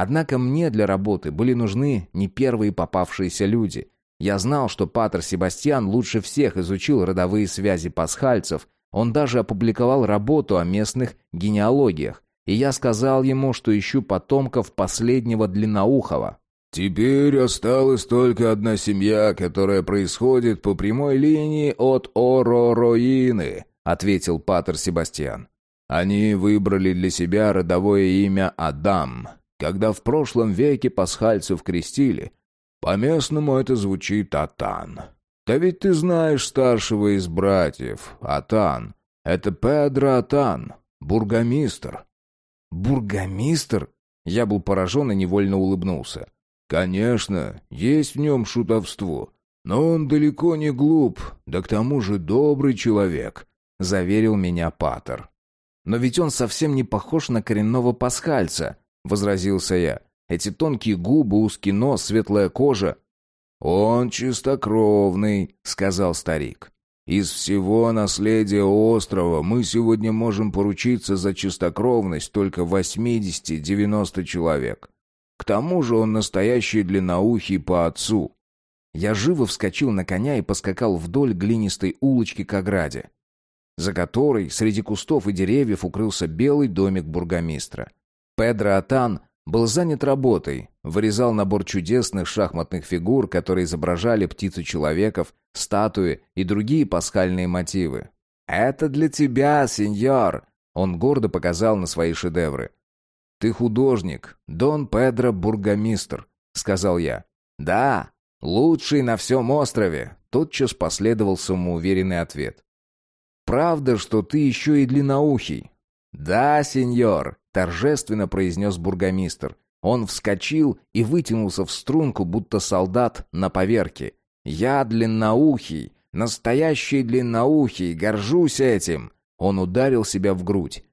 Однако мне для работы были нужны не первые попавшиеся люди. Я знал, что Патер Себастьян лучше всех изучил родовые связи пасхальцев. Он даже опубликовал работу о местных генеалогиях. И я сказал ему, что ищу потомков последнего длинноухого. «Теперь осталась только одна семья, которая происходит по прямой линии от Оророины», — ответил Патер Себастьян. «Они выбрали для себя родовое имя Адам, когда в прошлом веке пасхальцев крестили. По-местному это звучит Атан. Да ведь ты знаешь старшего из братьев, Атан. Это Педро Атан, бургомистр». «Бургомистр?» Я был поражен и невольно улыбнулся. Конечно, есть в нем шутовство, но он далеко не глуп, да к тому же добрый человек, заверил меня Патер. Но ведь он совсем не похож на коренного пасхальца, возразился я. Эти тонкие губы, узкий нос, светлая кожа. Он чистокровный, сказал старик. Из всего наследия острова мы сегодня можем поручиться за чистокровность только 80-90 человек. К тому же он настоящий длинноухий по отцу. Я живо вскочил на коня и поскакал вдоль глинистой улочки к ограде, за которой среди кустов и деревьев укрылся белый домик бургомистра. Педро Атан был занят работой, вырезал набор чудесных шахматных фигур, которые изображали птицу-человеков, статуи и другие пасхальные мотивы. «Это для тебя, сеньор!» Он гордо показал на свои шедевры. «Ты художник, Дон Педро Бургомистр», — сказал я. «Да, лучший на всем острове», — тотчас последовал самоуверенный ответ. «Правда, что ты еще и длинноухий?» «Да, сеньор», — торжественно произнес бургомистр. Он вскочил и вытянулся в струнку, будто солдат на поверке. «Я длинноухий, настоящий длинноухий, горжусь этим!» Он ударил себя в грудь.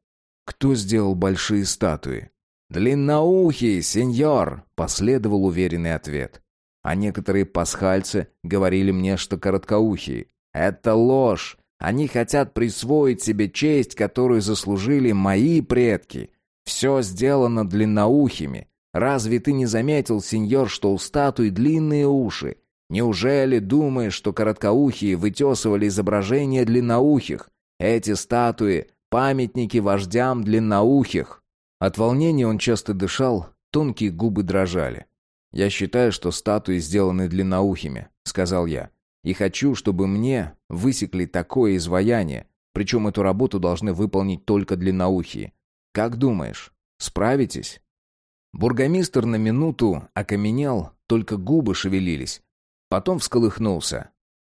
«Кто сделал большие статуи?» «Длинноухий, сеньор!» — последовал уверенный ответ. А некоторые пасхальцы говорили мне, что короткоухие. «Это ложь! Они хотят присвоить себе честь, которую заслужили мои предки. Все сделано длинноухими. Разве ты не заметил, сеньор, что у статуи длинные уши? Неужели думаешь, что короткоухие вытесывали изображения длинноухих? Эти статуи — памятники вождям длинноухих». От волнения он часто дышал, тонкие губы дрожали. «Я считаю, что статуи сделаны длинноухими», — сказал я. «И хочу, чтобы мне высекли такое изваяние, причем эту работу должны выполнить только длинноухие. Как думаешь, справитесь?» Бургомистр на минуту окаменел, только губы шевелились. Потом всколыхнулся.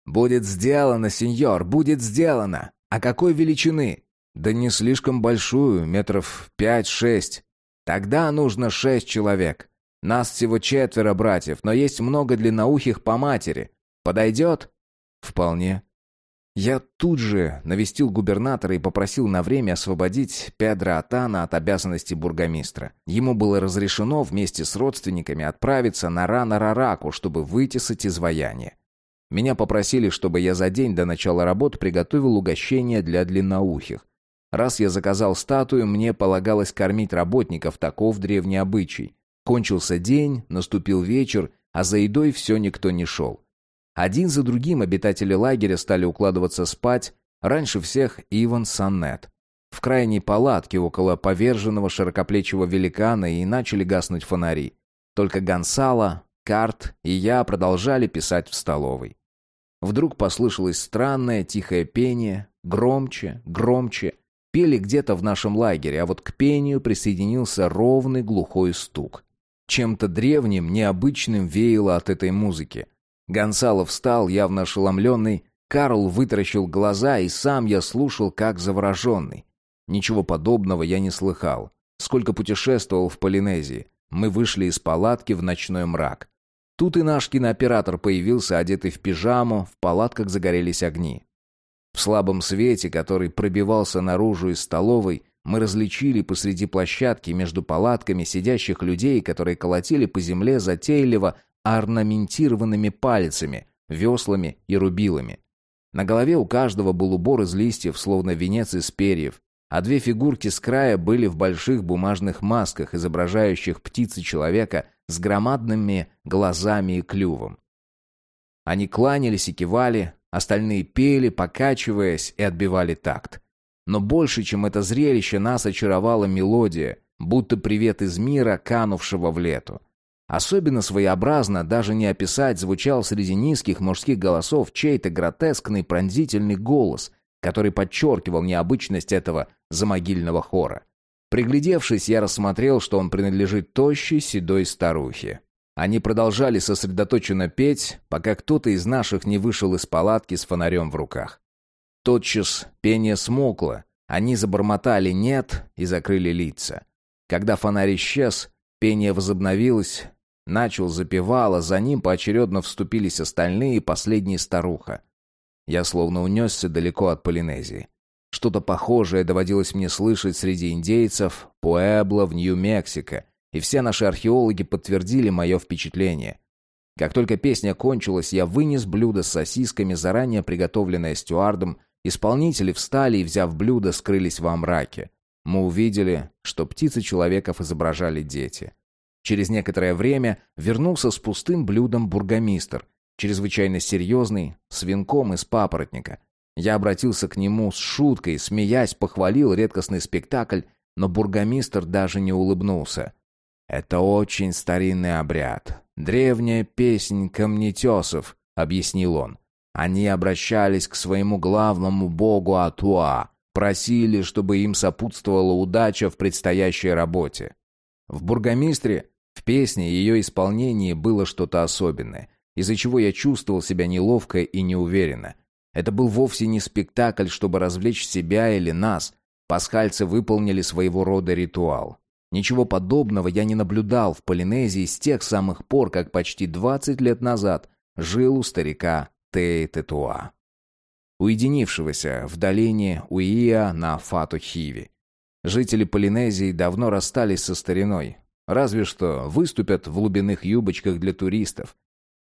«Будет сделано, сеньор, будет сделано! А какой величины?» «Да не слишком большую, метров пять-шесть». «Тогда нужно шесть человек. Нас всего четверо братьев, но есть много длинноухих по матери. Подойдет?» «Вполне». Я тут же навестил губернатора и попросил на время освободить Педро Атана от обязанности бургомистра. Ему было разрешено вместе с родственниками отправиться на Рана-Рараку, чтобы вытесать изваяние. Меня попросили, чтобы я за день до начала работ приготовил угощение для длинноухих. Раз я заказал статую, мне полагалось кормить работников, таков древний обычай. Кончился день, наступил вечер, а за едой все никто не шел. Один за другим обитатели лагеря стали укладываться спать, раньше всех Иван Саннет. В крайней палатке около поверженного широкоплечего великана и начали гаснуть фонари. Только Гонсало, Карт и я продолжали писать в столовой. Вдруг послышалось странное тихое пение, громче, громче. Пели где-то в нашем лагере, а вот к пению присоединился ровный глухой стук. Чем-то древним, необычным веяло от этой музыки — Гонсало встал, явно ошеломленный. Карл вытаращил глаза, и сам я слушал, как завороженный. Ничего подобного я не слыхал. Сколько путешествовал в Полинезии. Мы вышли из палатки в ночной мрак. Тут и наш кинооператор появился, одетый в пижаму, в палатках загорелись огни. В слабом свете, который пробивался наружу из столовой, мы различили посреди площадки между палатками сидящих людей, которые колотили по земле затейливо орнаментированными пальцами, веслами и рубилами. На голове у каждого был убор из листьев, словно венец из перьев, а две фигурки с края были в больших бумажных масках, изображающих птицы человека с громадными глазами и клювом. Они кланялись и кивали, остальные пели, покачиваясь и отбивали такт. Но больше, чем это зрелище, нас очаровала мелодия, будто привет из мира, канувшего в лету. Особенно своеобразно, даже не описать, звучал среди низких мужских голосов чей-то гротескный пронзительный голос, который подчеркивал необычность этого замогильного хора. Приглядевшись, я рассмотрел, что он принадлежит тощей седой старухе. Они продолжали сосредоточенно петь, пока кто-то из наших не вышел из палатки с фонарем в руках. Тотчас пение смокло, они забормотали «нет» и закрыли лица. Когда фонарь исчез, пение возобновилось, Начал запевала, за ним поочередно вступились остальные и последняя старуха. Я словно унесся далеко от Полинезии. Что-то похожее доводилось мне слышать среди индейцев Пуэбло в Нью-Мексико, и все наши археологи подтвердили мое впечатление. Как только песня кончилась, я вынес блюдо с сосисками, заранее приготовленное стюардом, исполнители встали и, взяв блюдо, скрылись во мраке. Мы увидели, что птицы человеков изображали дети. Через некоторое время вернулся с пустым блюдом бургомистр, чрезвычайно серьезный, с венком из папоротника. Я обратился к нему с шуткой, смеясь, похвалил редкостный спектакль, но бургомистр даже не улыбнулся. «Это очень старинный обряд. Древняя песнь камнетесов», — объяснил он. «Они обращались к своему главному богу Атуа, просили, чтобы им сопутствовала удача в предстоящей работе. В бургомистре в песне и ее исполнении было что-то особенное, из-за чего я чувствовал себя неловко и неуверенно. Это был вовсе не спектакль, чтобы развлечь себя или нас. Пасхальцы выполнили своего рода ритуал. Ничего подобного я не наблюдал в Полинезии с тех самых пор, как почти 20 лет назад жил у старика Тей Тетуа, уединившегося в долине Уия на Фату-Хиви. Жители Полинезии давно расстались со стариной, Разве что выступят в глубинных юбочках для туристов.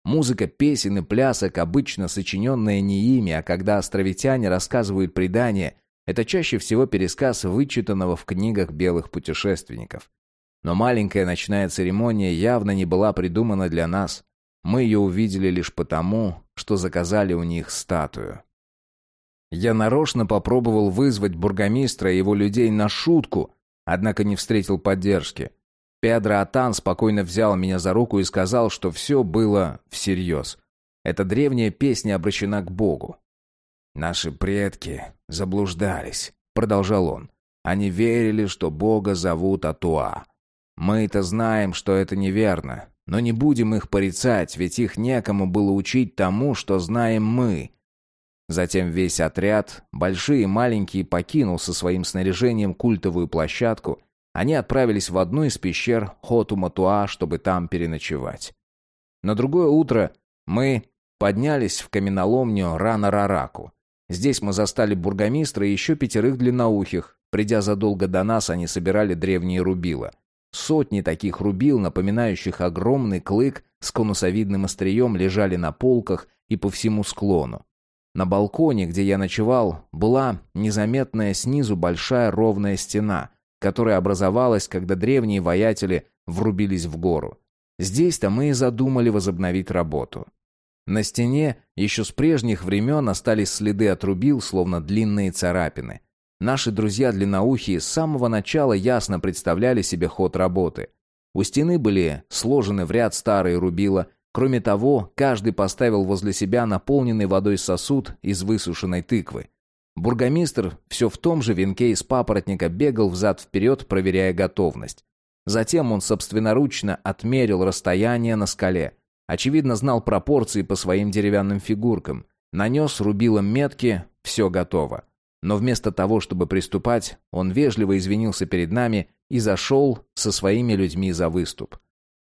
Музыка песен и плясок, обычно сочиненная не ими, а когда островитяне рассказывают предания, это чаще всего пересказ вычитанного в книгах белых путешественников. Но маленькая ночная церемония явно не была придумана для нас. Мы ее увидели лишь потому, что заказали у них статую. Я нарочно попробовал вызвать бургомистра и его людей на шутку, однако не встретил поддержки. Педро Атан спокойно взял меня за руку и сказал, что все было всерьез. Эта древняя песня обращена к Богу. «Наши предки заблуждались», — продолжал он. «Они верили, что Бога зовут Атуа. Мы-то знаем, что это неверно. Но не будем их порицать, ведь их некому было учить тому, что знаем мы. Затем весь отряд, большие и маленькие, покинул со своим снаряжением культовую площадку. Они отправились в одну из пещер Хоту-Матуа, чтобы там переночевать. На другое утро мы поднялись в каменоломню Рана-Рараку. Здесь мы застали бургомистра и еще пятерых длинноухих. Придя задолго до нас, они собирали древние рубила. Сотни таких рубил, напоминающих огромный клык с конусовидным острием, лежали на полках и по всему склону. На балконе, где я ночевал, была незаметная снизу большая ровная стена, которая образовалась, когда древние воятели врубились в гору. Здесь-то мы и задумали возобновить работу. На стене еще с прежних времен остались следы от рубил, словно длинные царапины. Наши друзья-длинноухие с самого начала ясно представляли себе ход работы. У стены были сложены в ряд старые рубила, Кроме того, каждый поставил возле себя наполненный водой сосуд из высушенной тыквы. Бургомистр все в том же венке из папоротника бегал взад-вперед, проверяя готовность. Затем он собственноручно отмерил расстояние на скале. Очевидно, знал пропорции по своим деревянным фигуркам. Нанес рубилом метки, все готово. Но вместо того, чтобы приступать, он вежливо извинился перед нами и зашел со своими людьми за выступ.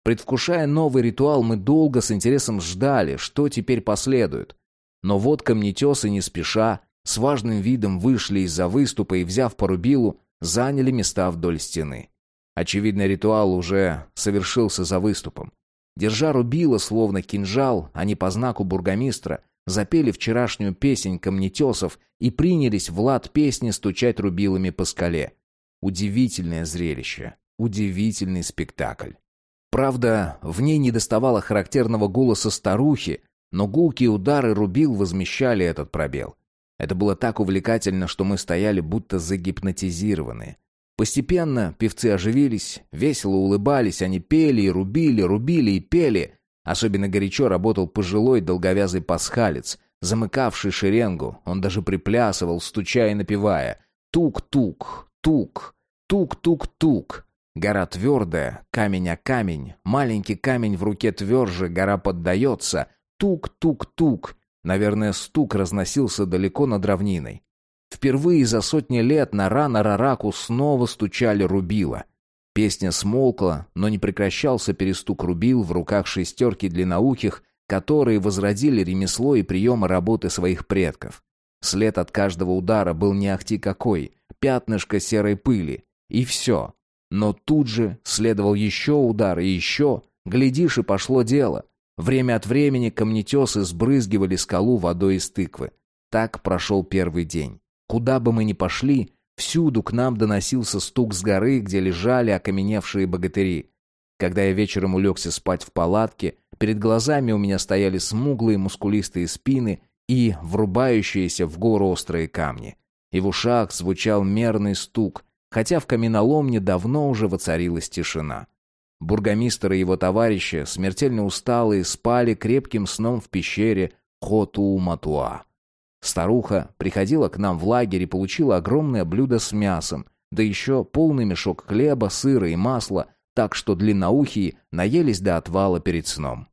Предвкушая новый ритуал, мы долго с интересом ждали, что теперь последует. Но вот камнетесы не спеша, с важным видом вышли из-за выступа и, взяв порубилу, заняли места вдоль стены. Очевидно, ритуал уже совершился за выступом. Держа рубило, словно кинжал, они по знаку бургомистра запели вчерашнюю песнь камнетесов и принялись в лад песни стучать рубилами по скале. Удивительное зрелище, удивительный спектакль. Правда, в ней не доставало характерного голоса старухи, но гулкие удары рубил возмещали этот пробел. Это было так увлекательно, что мы стояли будто загипнотизированные. Постепенно певцы оживились, весело улыбались, они пели и рубили, рубили и пели. Особенно горячо работал пожилой долговязый пасхалец, замыкавший шеренгу. Он даже приплясывал, стуча и напевая «Тук-тук, тук, тук-тук-тук». Гора твердая, камень о камень, маленький камень в руке тверже, гора поддается. Тук-тук-тук. Наверное, стук разносился далеко над равниной. Впервые за сотни лет на Рана-Рараку снова стучали рубила. Песня смолкла, но не прекращался перестук рубил в руках шестерки длинноухих, которые возродили ремесло и приемы работы своих предков. След от каждого удара был не ахти какой, пятнышко серой пыли. И все. Но тут же следовал еще удар и еще. Глядишь, и пошло дело. Время от времени камнетесы сбрызгивали скалу водой из тыквы. Так прошел первый день. Куда бы мы ни пошли, всюду к нам доносился стук с горы, где лежали окаменевшие богатыри. Когда я вечером улегся спать в палатке, перед глазами у меня стояли смуглые мускулистые спины и врубающиеся в гору острые камни. И в ушах звучал мерный стук, хотя в каменоломне давно уже воцарилась тишина. Бургомистр и его товарищи, смертельно усталые, спали крепким сном в пещере Хоту-Матуа. Старуха приходила к нам в лагерь и получила огромное блюдо с мясом, да еще полный мешок хлеба, сыра и масла, так что длинноухие наелись до отвала перед сном.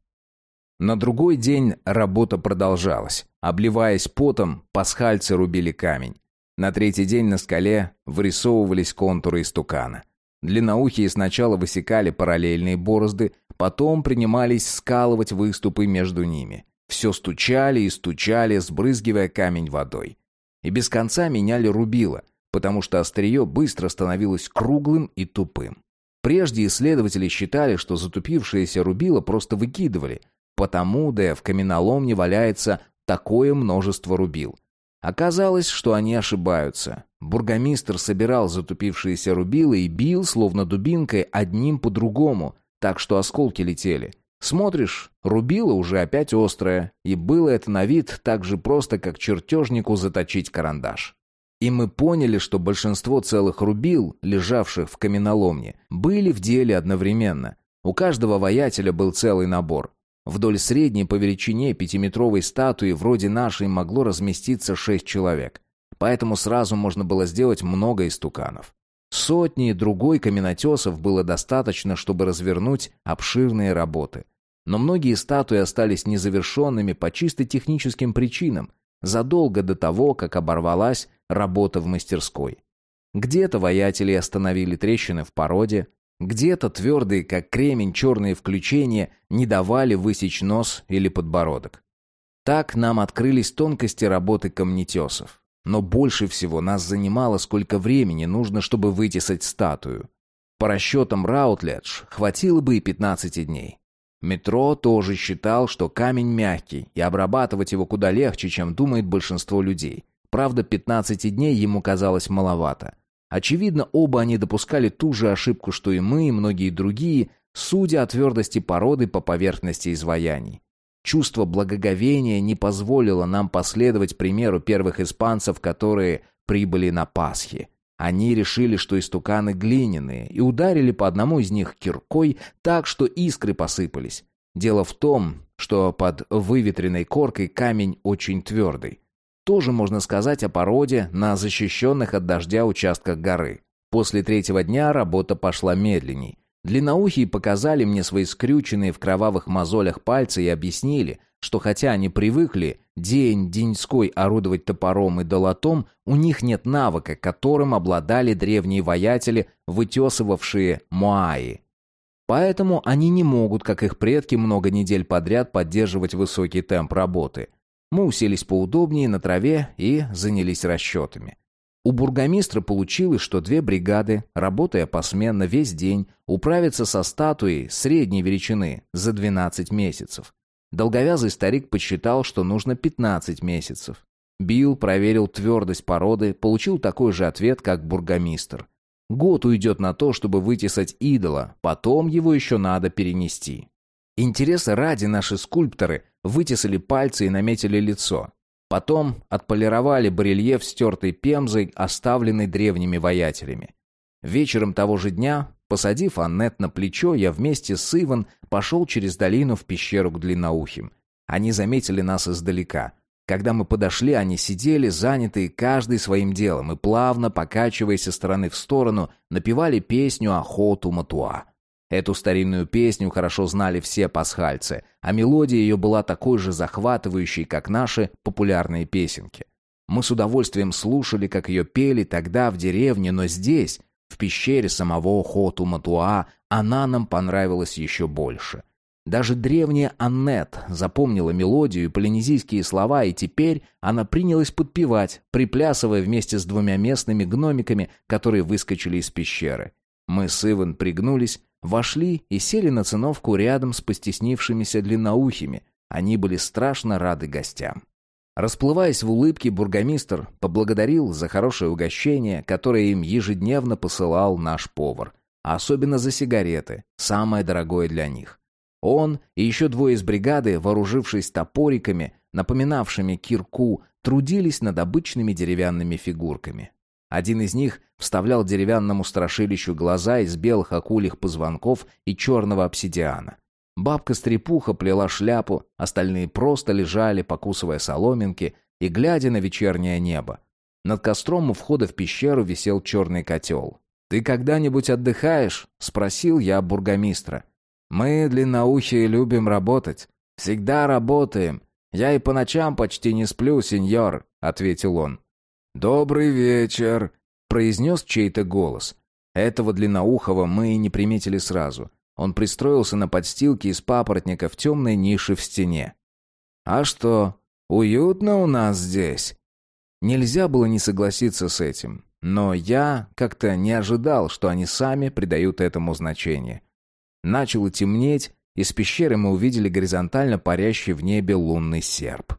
На другой день работа продолжалась. Обливаясь потом, пасхальцы рубили камень. На третий день на скале вырисовывались контуры истукана. Длинноухие сначала высекали параллельные борозды, потом принимались скалывать выступы между ними. Все стучали и стучали, сбрызгивая камень водой. И без конца меняли рубило, потому что острие быстро становилось круглым и тупым. Прежде исследователи считали, что затупившееся рубило просто выкидывали, потому да в каменоломне валяется такое множество рубил – Оказалось, что они ошибаются. Бургомистр собирал затупившиеся рубилы и бил, словно дубинкой, одним по другому, так что осколки летели. Смотришь, рубило уже опять острое, и было это на вид так же просто, как чертежнику заточить карандаш. И мы поняли, что большинство целых рубил, лежавших в каменоломне, были в деле одновременно. У каждого воятеля был целый набор. Вдоль средней по величине пятиметровой статуи вроде нашей могло разместиться шесть человек. Поэтому сразу можно было сделать много истуканов. Сотни другой каменотесов было достаточно, чтобы развернуть обширные работы. Но многие статуи остались незавершенными по чисто техническим причинам, задолго до того, как оборвалась работа в мастерской. Где-то воятели остановили трещины в породе, где-то твердые, как кремень, черные включения не давали высечь нос или подбородок. Так нам открылись тонкости работы камнетесов. Но больше всего нас занимало, сколько времени нужно, чтобы вытесать статую. По расчетам Раутледж хватило бы и 15 дней. Метро тоже считал, что камень мягкий, и обрабатывать его куда легче, чем думает большинство людей. Правда, 15 дней ему казалось маловато. Очевидно, оба они допускали ту же ошибку, что и мы, и многие другие, судя о твердости породы по поверхности изваяний. Чувство благоговения не позволило нам последовать примеру первых испанцев, которые прибыли на Пасхи. Они решили, что истуканы глиняные, и ударили по одному из них киркой так, что искры посыпались. Дело в том, что под выветренной коркой камень очень твердый. Тоже можно сказать о породе на защищенных от дождя участках горы. После третьего дня работа пошла медленней. Длинноухие показали мне свои скрюченные в кровавых мозолях пальцы и объяснили, что хотя они привыкли день-деньской орудовать топором и долотом, у них нет навыка, которым обладали древние воятели, вытесывавшие моаи. Поэтому они не могут, как их предки, много недель подряд поддерживать высокий темп работы. Мы уселись поудобнее на траве и занялись расчетами. У бургомистра получилось, что две бригады, работая посменно весь день, управятся со статуей средней величины за 12 месяцев. Долговязый старик подсчитал, что нужно 15 месяцев. Билл проверил твердость породы, получил такой же ответ, как бургомистр. Год уйдет на то, чтобы вытесать идола, потом его еще надо перенести. Интереса ради наши скульпторы вытесали пальцы и наметили лицо. Потом отполировали барельеф стертой пемзой, оставленной древними воятелями. Вечером того же дня, посадив Аннет на плечо, я вместе с Иван пошел через долину в пещеру к длинноухим. Они заметили нас издалека. Когда мы подошли, они сидели, занятые каждый своим делом, и плавно, покачиваясь со стороны в сторону, напевали песню «Охоту Матуа». Эту старинную песню хорошо знали все пасхальцы, а мелодия ее была такой же захватывающей, как наши популярные песенки. Мы с удовольствием слушали, как ее пели тогда в деревне, но здесь, в пещере самого Хоту Матуа, она нам понравилась еще больше. Даже древняя Аннет запомнила мелодию и полинезийские слова, и теперь она принялась подпевать, приплясывая вместе с двумя местными гномиками, которые выскочили из пещеры. Мы с Иван пригнулись, Вошли и сели на циновку рядом с постеснившимися длинноухими. Они были страшно рады гостям. Расплываясь в улыбке, бургомистр поблагодарил за хорошее угощение, которое им ежедневно посылал наш повар, а особенно за сигареты, самое дорогое для них. Он и еще двое из бригады, вооружившись топориками, напоминавшими кирку, трудились над обычными деревянными фигурками. Один из них вставлял деревянному страшилищу глаза из белых акульих позвонков и черного обсидиана. Бабка-стрепуха плела шляпу, остальные просто лежали, покусывая соломинки и глядя на вечернее небо. Над костром у входа в пещеру висел черный котел. «Ты когда-нибудь отдыхаешь?» — спросил я бургомистра. «Мы, длинноухие, любим работать. Всегда работаем. Я и по ночам почти не сплю, сеньор», — ответил он. «Добрый вечер», — произнес чей-то голос. Этого длинноухого мы и не приметили сразу. Он пристроился на подстилке из папоротника в темной нише в стене. «А что, уютно у нас здесь?» Нельзя было не согласиться с этим, но я как-то не ожидал, что они сами придают этому значение. Начало темнеть, из пещеры мы увидели горизонтально парящий в небе лунный серп.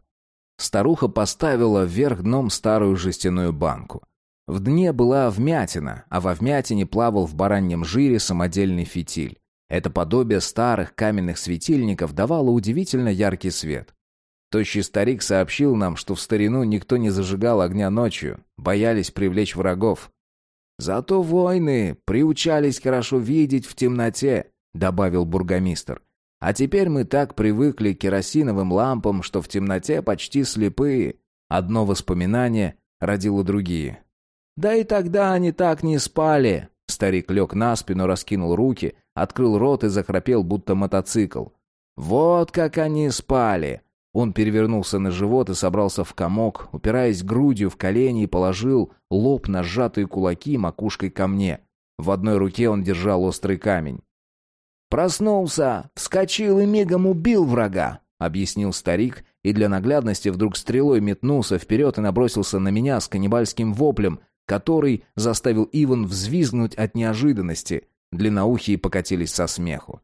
Старуха поставила вверх дном старую жестяную банку. В дне была вмятина, а во вмятине плавал в бараньем жире самодельный фитиль. Это подобие старых каменных светильников давало удивительно яркий свет. Тощий старик сообщил нам, что в старину никто не зажигал огня ночью, боялись привлечь врагов. «Зато воины приучались хорошо видеть в темноте», — добавил бургомистр. А теперь мы так привыкли к керосиновым лампам, что в темноте почти слепые. Одно воспоминание родило другие. Да и тогда они так не спали. старик лег на спину, раскинул руки, открыл рот и захрапел, будто мотоцикл. «Вот как они спали!» Он перевернулся на живот и собрался в комок, упираясь грудью в колени и положил лоб на сжатые кулаки макушкой ко мне. В одной руке он держал острый камень. «Проснулся, вскочил и мигом убил врага», — объяснил старик, и для наглядности вдруг стрелой метнулся вперед и набросился на меня с каннибальским воплем, который заставил Иван взвизгнуть от неожиданности. Длинноухие покатились со смеху.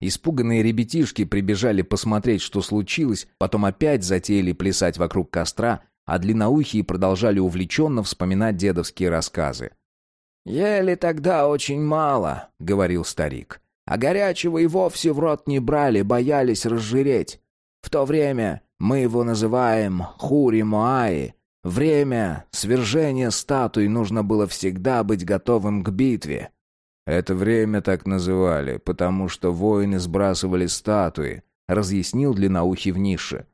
Испуганные ребятишки прибежали посмотреть, что случилось, потом опять затеяли плясать вокруг костра, а длинноухие продолжали увлеченно вспоминать дедовские рассказы. «Ели тогда очень мало», — говорил старик. «А горячего и вовсе в рот не брали, боялись разжиреть. В то время мы его называем Хури-Моаи. Время свержения статуй нужно было всегда быть готовым к битве. Это время так называли, потому что воины сбрасывали статуи, разъяснил длинноухий в нише.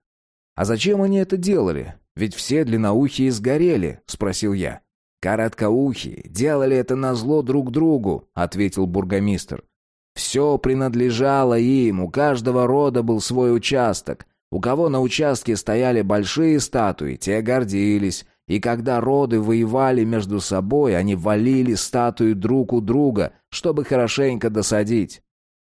А зачем они это делали? Ведь все длинноухие сгорели, спросил я. Короткоухие делали это на зло друг другу, ответил бургомистр. Все принадлежало им, у каждого рода был свой участок. У кого на участке стояли большие статуи, те гордились, и когда роды воевали между собой, они валили статуи друг у друга, чтобы хорошенько досадить.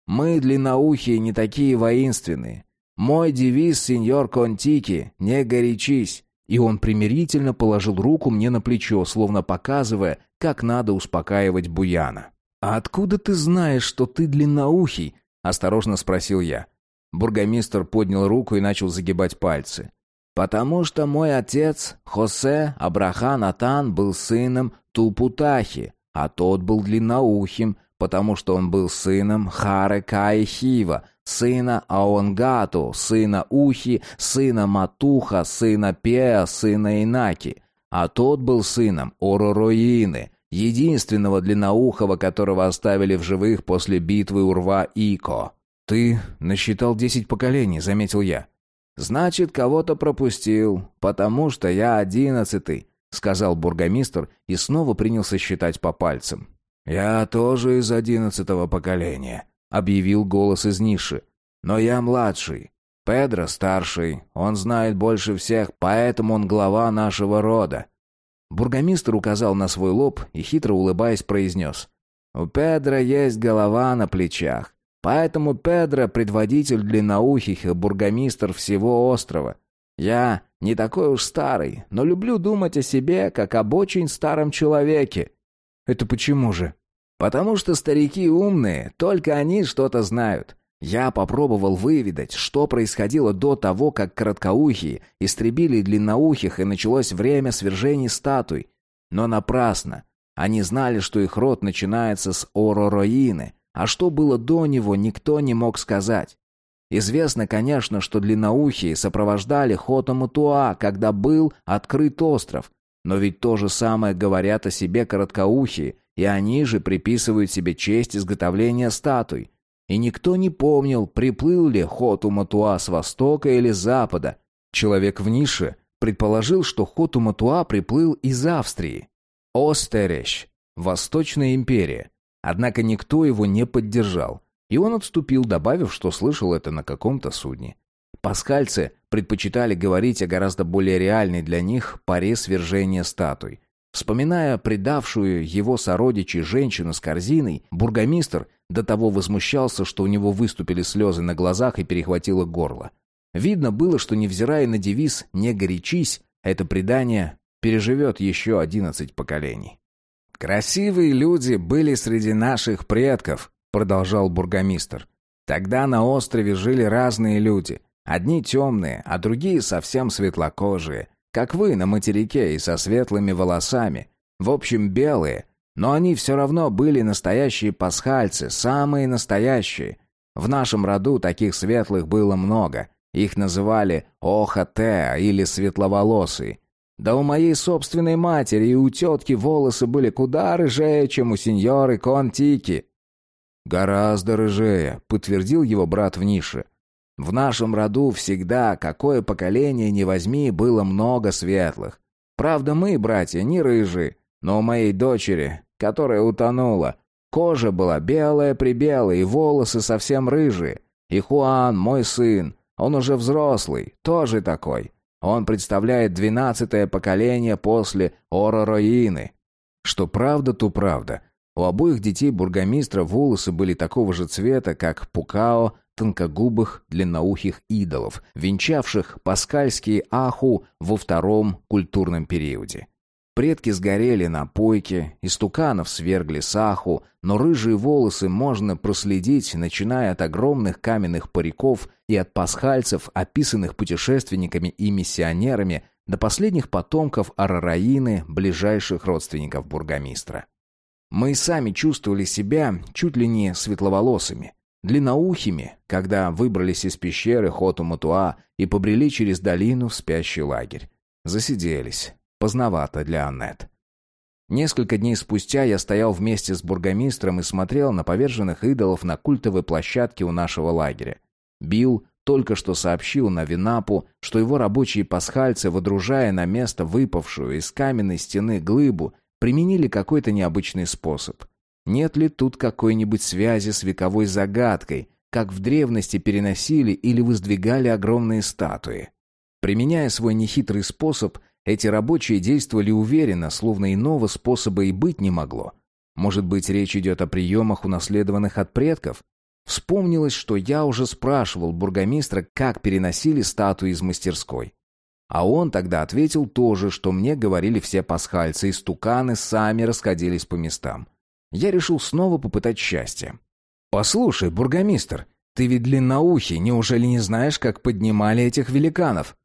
Мы, длинноухие, не такие воинственные. Мой девиз, сеньор Контики, не горячись. И он примирительно положил руку мне на плечо, словно показывая, как надо успокаивать Буяна. «А откуда ты знаешь, что ты длинноухий?» — осторожно спросил я. Бургомистр поднял руку и начал загибать пальцы. Потому что мой отец, Хосе Абрахан Атан, был сыном Тупутахи, а тот был длинноухим, потому что он был сыном Харе Каихива, сына Аонгату, сына Ухи, сына Матуха, сына Пеа, сына Инаки, а тот был сыном Оророины, единственного длинноухого, которого оставили в живых после битвы Урва-Ико. «Ты насчитал десять поколений», — заметил я. «Значит, кого-то пропустил, потому что я одиннадцатый», — сказал бургомистр и снова принялся считать по пальцам. «Я тоже из одиннадцатого поколения», — объявил голос из ниши. «Но я младший. Педро старший. Он знает больше всех, поэтому он глава нашего рода». Бургомистр указал на свой лоб и, хитро улыбаясь, произнес. «У Педро есть голова на плечах. Поэтому Педро — предводитель длинноухих и бургомистр всего острова. Я не такой уж старый, но люблю думать о себе, как об очень старом человеке. Это почему же? Потому что старики умные, только они что-то знают. Я попробовал выведать, что происходило до того, как короткоухие истребили длинноухих и началось время свержений статуй. Но напрасно. Они знали, что их род начинается с Оророины, а что было до него, никто не мог сказать. Известно, конечно, что длинноухие сопровождали Хотамутуа, когда был открыт остров. Но ведь то же самое говорят о себе короткоухие, и они же приписывают себе честь изготовления статуй. И никто не помнил, приплыл ли Хотуматуа с востока или запада. Человек в нише предположил, что Хотуматуа приплыл из Австрии. Остерещ, Восточная империя, Однако никто его не поддержал, и он отступил, добавив, что слышал это на каком-то судне. Пасхальцы предпочитали говорить о гораздо более реальной для них паре свержения статуй. Вспоминая предавшую его сородичей женщину с корзиной, бургомистр до того возмущался, что у него выступили слезы на глазах и перехватило горло. Видно было, что, невзирая на девиз «не горячись», это предание переживет еще одиннадцать поколений. «Красивые люди были среди наших предков», — продолжал бургомистр. «Тогда на острове жили разные люди. Одни темные, а другие совсем светлокожие, как вы на материке и со светлыми волосами. В общем, белые. Но они все равно были настоящие пасхальцы, самые настоящие. В нашем роду таких светлых было много. Их называли Охатеа или светловолосые. Да у моей собственной матери и у тетки волосы были куда рыжее, чем у сеньоры Контики. «Гораздо рыжее», — подтвердил его брат в нише. «В нашем роду всегда, какое поколение ни возьми, было много светлых. Правда, мы, братья, не рыжие, но у моей дочери которая утонула. Кожа была белая-прибелая, и волосы совсем рыжие. И Хуан, мой сын, он уже взрослый, тоже такой. Он представляет двенадцатое поколение после Оророины. Что правда, то правда. У обоих детей бургомистра волосы были такого же цвета, как пукао тонкогубых длинноухих идолов, венчавших паскальские аху во втором культурном периоде. Предки сгорели на пойке, истуканов свергли саху, но рыжие волосы можно проследить, начиная от огромных каменных париков и от пасхальцев, описанных путешественниками и миссионерами, до последних потомков Арараины, ближайших родственников бургомистра. Мы сами чувствовали себя чуть ли не светловолосыми, длинноухими, когда выбрались из пещеры Хоту-Матуа и побрели через долину в спящий лагерь. Засиделись. Поздновато для Аннет. Несколько дней спустя я стоял вместе с бургомистром и смотрел на поверженных идолов на культовой площадке у нашего лагеря. Билл только что сообщил на Винапу, что его рабочие пасхальцы, водружая на место выпавшую из каменной стены глыбу, применили какой-то необычный способ. Нет ли тут какой-нибудь связи с вековой загадкой, как в древности переносили или воздвигали огромные статуи? Применяя свой нехитрый способ, эти рабочие действовали уверенно, словно иного способа и быть не могло. Может быть, речь идет о приемах, унаследованных от предков? Вспомнилось, что я уже спрашивал бургомистра, как переносили статуи из мастерской. А он тогда ответил тоже, что мне говорили все пасхальцы, и стуканы сами расходились по местам. Я решил снова попытать счастье. «Послушай, бургомистр, ты ведь длинноухий, неужели не знаешь, как поднимали этих великанов?»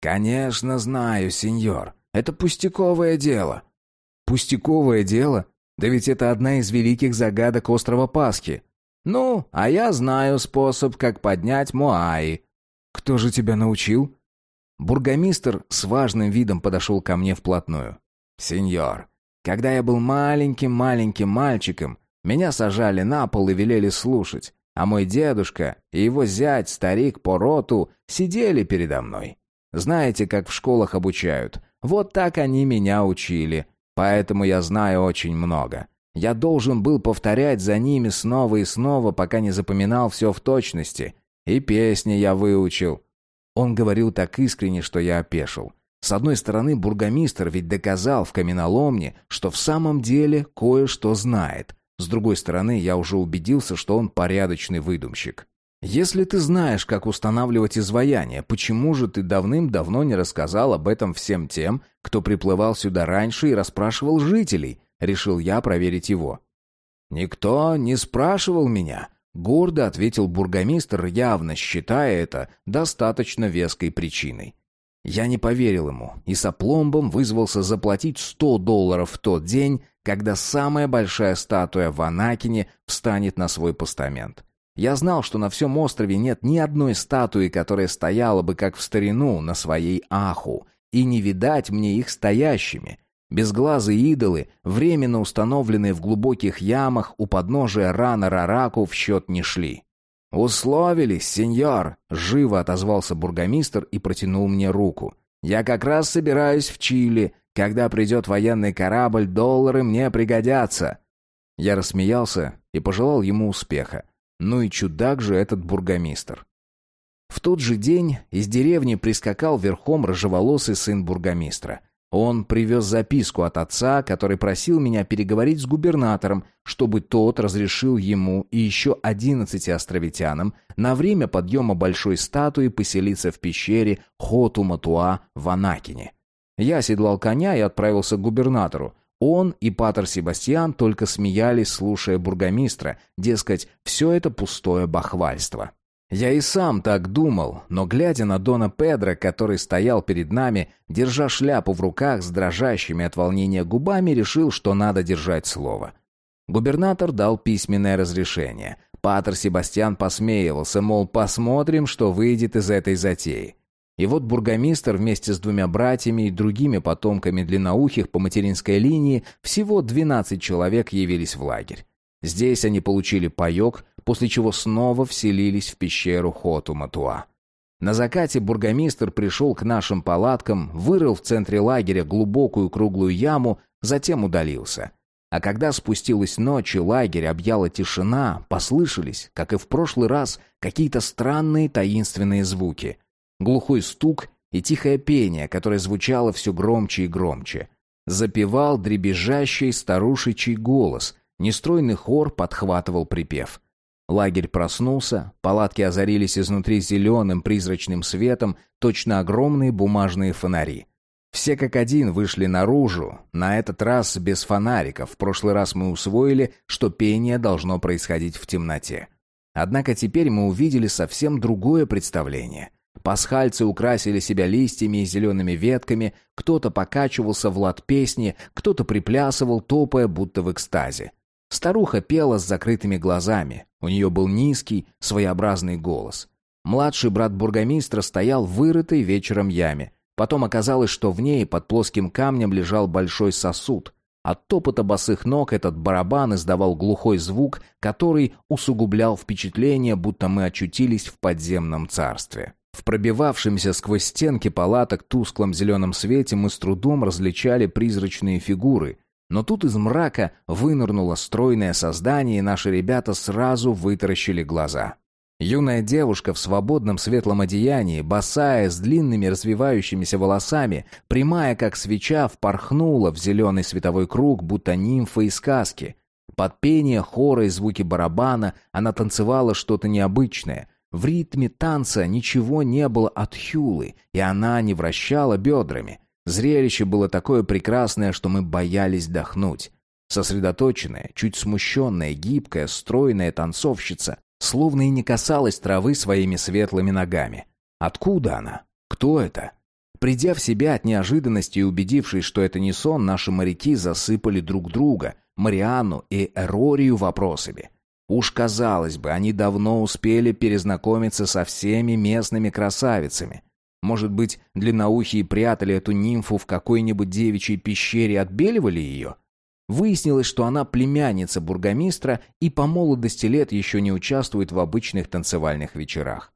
«Конечно знаю, сеньор. Это пустяковое дело». «Пустяковое дело? Да ведь это одна из великих загадок острова Пасхи». «Ну, а я знаю способ, как поднять Муаи». «Кто же тебя научил?» Бургомистр с важным видом подошел ко мне вплотную. «Сеньор, когда я был маленьким-маленьким мальчиком, меня сажали на пол и велели слушать, а мой дедушка и его зять, старик по роту, сидели передо мной. Знаете, как в школах обучают? Вот так они меня учили, поэтому я знаю очень много. Я должен был повторять за ними снова и снова, пока не запоминал все в точности. И песни я выучил. Он говорил так искренне, что я опешил. С одной стороны, бургомистр ведь доказал в каменоломне, что в самом деле кое-что знает. С другой стороны, я уже убедился, что он порядочный выдумщик. Если ты знаешь, как устанавливать изваяние, почему же ты давным-давно не рассказал об этом всем тем, кто приплывал сюда раньше и расспрашивал жителей? Решил я проверить его. Никто не спрашивал меня, Гордо ответил бургомистр, явно считая это достаточно веской причиной. Я не поверил ему и с опломбом вызвался заплатить сто долларов в тот день, когда самая большая статуя в Анакине встанет на свой постамент. Я знал, что на всем острове нет ни одной статуи, которая стояла бы как в старину на своей аху, и не видать мне их стоящими. Безглазые идолы, временно установленные в глубоких ямах у подножия рана Рараку, в счет не шли. «Условились, сеньор!» — живо отозвался бургомистр и протянул мне руку. «Я как раз собираюсь в Чили. Когда придет военный корабль, доллары мне пригодятся». Я рассмеялся и пожелал ему успеха. Ну и чудак же этот бургомистр. В тот же день из деревни прискакал верхом рыжеволосый сын бургомистра. Он привез записку от отца, который просил меня переговорить с губернатором, чтобы тот разрешил ему и еще одиннадцати островитянам на время подъема большой статуи поселиться в пещере Хоту-Матуа в Анакине. Я оседлал коня и отправился к губернатору. Он и Патер Себастьян только смеялись, слушая бургомистра, дескать, все это пустое бахвальство. Я и сам так думал, но глядя на Дона Педро, который стоял перед нами, держа шляпу в руках с дрожащими от волнения губами, решил, что надо держать слово. Губернатор дал письменное разрешение. Патер Себастьян посмеивался, мол, посмотрим, что выйдет из этой затеи. И вот бургомистр вместе с двумя братьями и другими потомками длинноухих по материнской линии, всего 12 человек явились в лагерь. Здесь они получили паек, после чего снова вселились в пещеру Хоту-Матуа. На закате бургомистр пришел к нашим палаткам, вырыл в центре лагеря глубокую круглую яму, затем удалился. А когда спустилась ночь и лагерь объяла тишина, послышались, как и в прошлый раз, какие-то странные таинственные звуки. Глухой стук и тихое пение, которое звучало все громче и громче. Запевал дребезжащий старушечий голос, нестройный хор подхватывал припев. Лагерь проснулся, палатки озарились изнутри зеленым призрачным светом, точно огромные бумажные фонари. Все как один вышли наружу, на этот раз без фонариков. В прошлый раз мы усвоили, что пение должно происходить в темноте. Однако теперь мы увидели совсем другое представление. Пасхальцы украсили себя листьями и зелеными ветками, кто-то покачивался в лад песни, кто-то приплясывал, топая, будто в экстазе. Старуха пела с закрытыми глазами. У нее был низкий, своеобразный голос. Младший брат бургомистра стоял в вырытой вечером яме. Потом оказалось, что в ней под плоским камнем лежал большой сосуд. От топота босых ног этот барабан издавал глухой звук, который усугублял впечатление, будто мы очутились в подземном царстве. В пробивавшемся сквозь стенки палаток тусклом зеленом свете мы с трудом различали призрачные фигуры. Но тут из мрака вынырнуло стройное создание, и наши ребята сразу вытаращили глаза. Юная девушка в свободном светлом одеянии, босая, с длинными развивающимися волосами, прямая как свеча, впорхнула в зеленый световой круг, будто нимфа из сказки. Под пение хора и звуки барабана она танцевала что-то необычное. В ритме танца ничего не было от Хюлы, и она не вращала бедрами. Зрелище было такое прекрасное, что мы боялись дохнуть. Сосредоточенная, чуть смущенная, гибкая, стройная танцовщица словно и не касалась травы своими светлыми ногами. Откуда она? Кто это? Придя в себя от неожиданности и убедившись, что это не сон, наши моряки засыпали друг друга, Марианну и Эрорию вопросами. Уж казалось бы, они давно успели перезнакомиться со всеми местными красавицами. Может быть, длинноухие прятали эту нимфу в какой-нибудь девичьей пещере и отбеливали ее? Выяснилось, что она племянница бургомистра и по молодости лет еще не участвует в обычных танцевальных вечерах.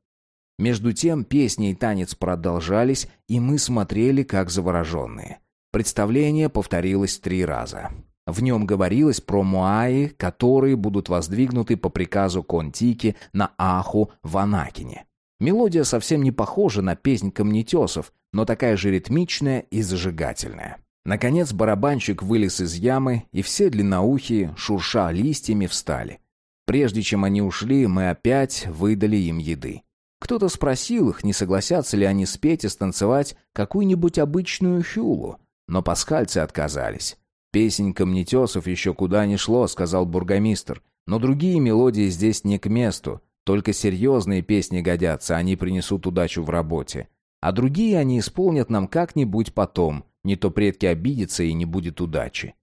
Между тем песни и танец продолжались, и мы смотрели как завороженные. Представление повторилось три раза. В нем говорилось про муаи, которые будут воздвигнуты по приказу Контики на Аху в Анакине. Мелодия совсем не похожа на песнь камнетесов, но такая же ритмичная и зажигательная. Наконец барабанщик вылез из ямы, и все длинноухие, шурша листьями, встали. Прежде чем они ушли, мы опять выдали им еды. Кто-то спросил их, не согласятся ли они спеть и станцевать какую-нибудь обычную хюлу, но пасхальцы отказались. «Песень камнетесов еще куда ни шло», — сказал бургомистр, «но другие мелодии здесь не к месту, только серьезные песни годятся, они принесут удачу в работе. А другие они исполнят нам как-нибудь потом, не то предки обидятся и не будет удачи.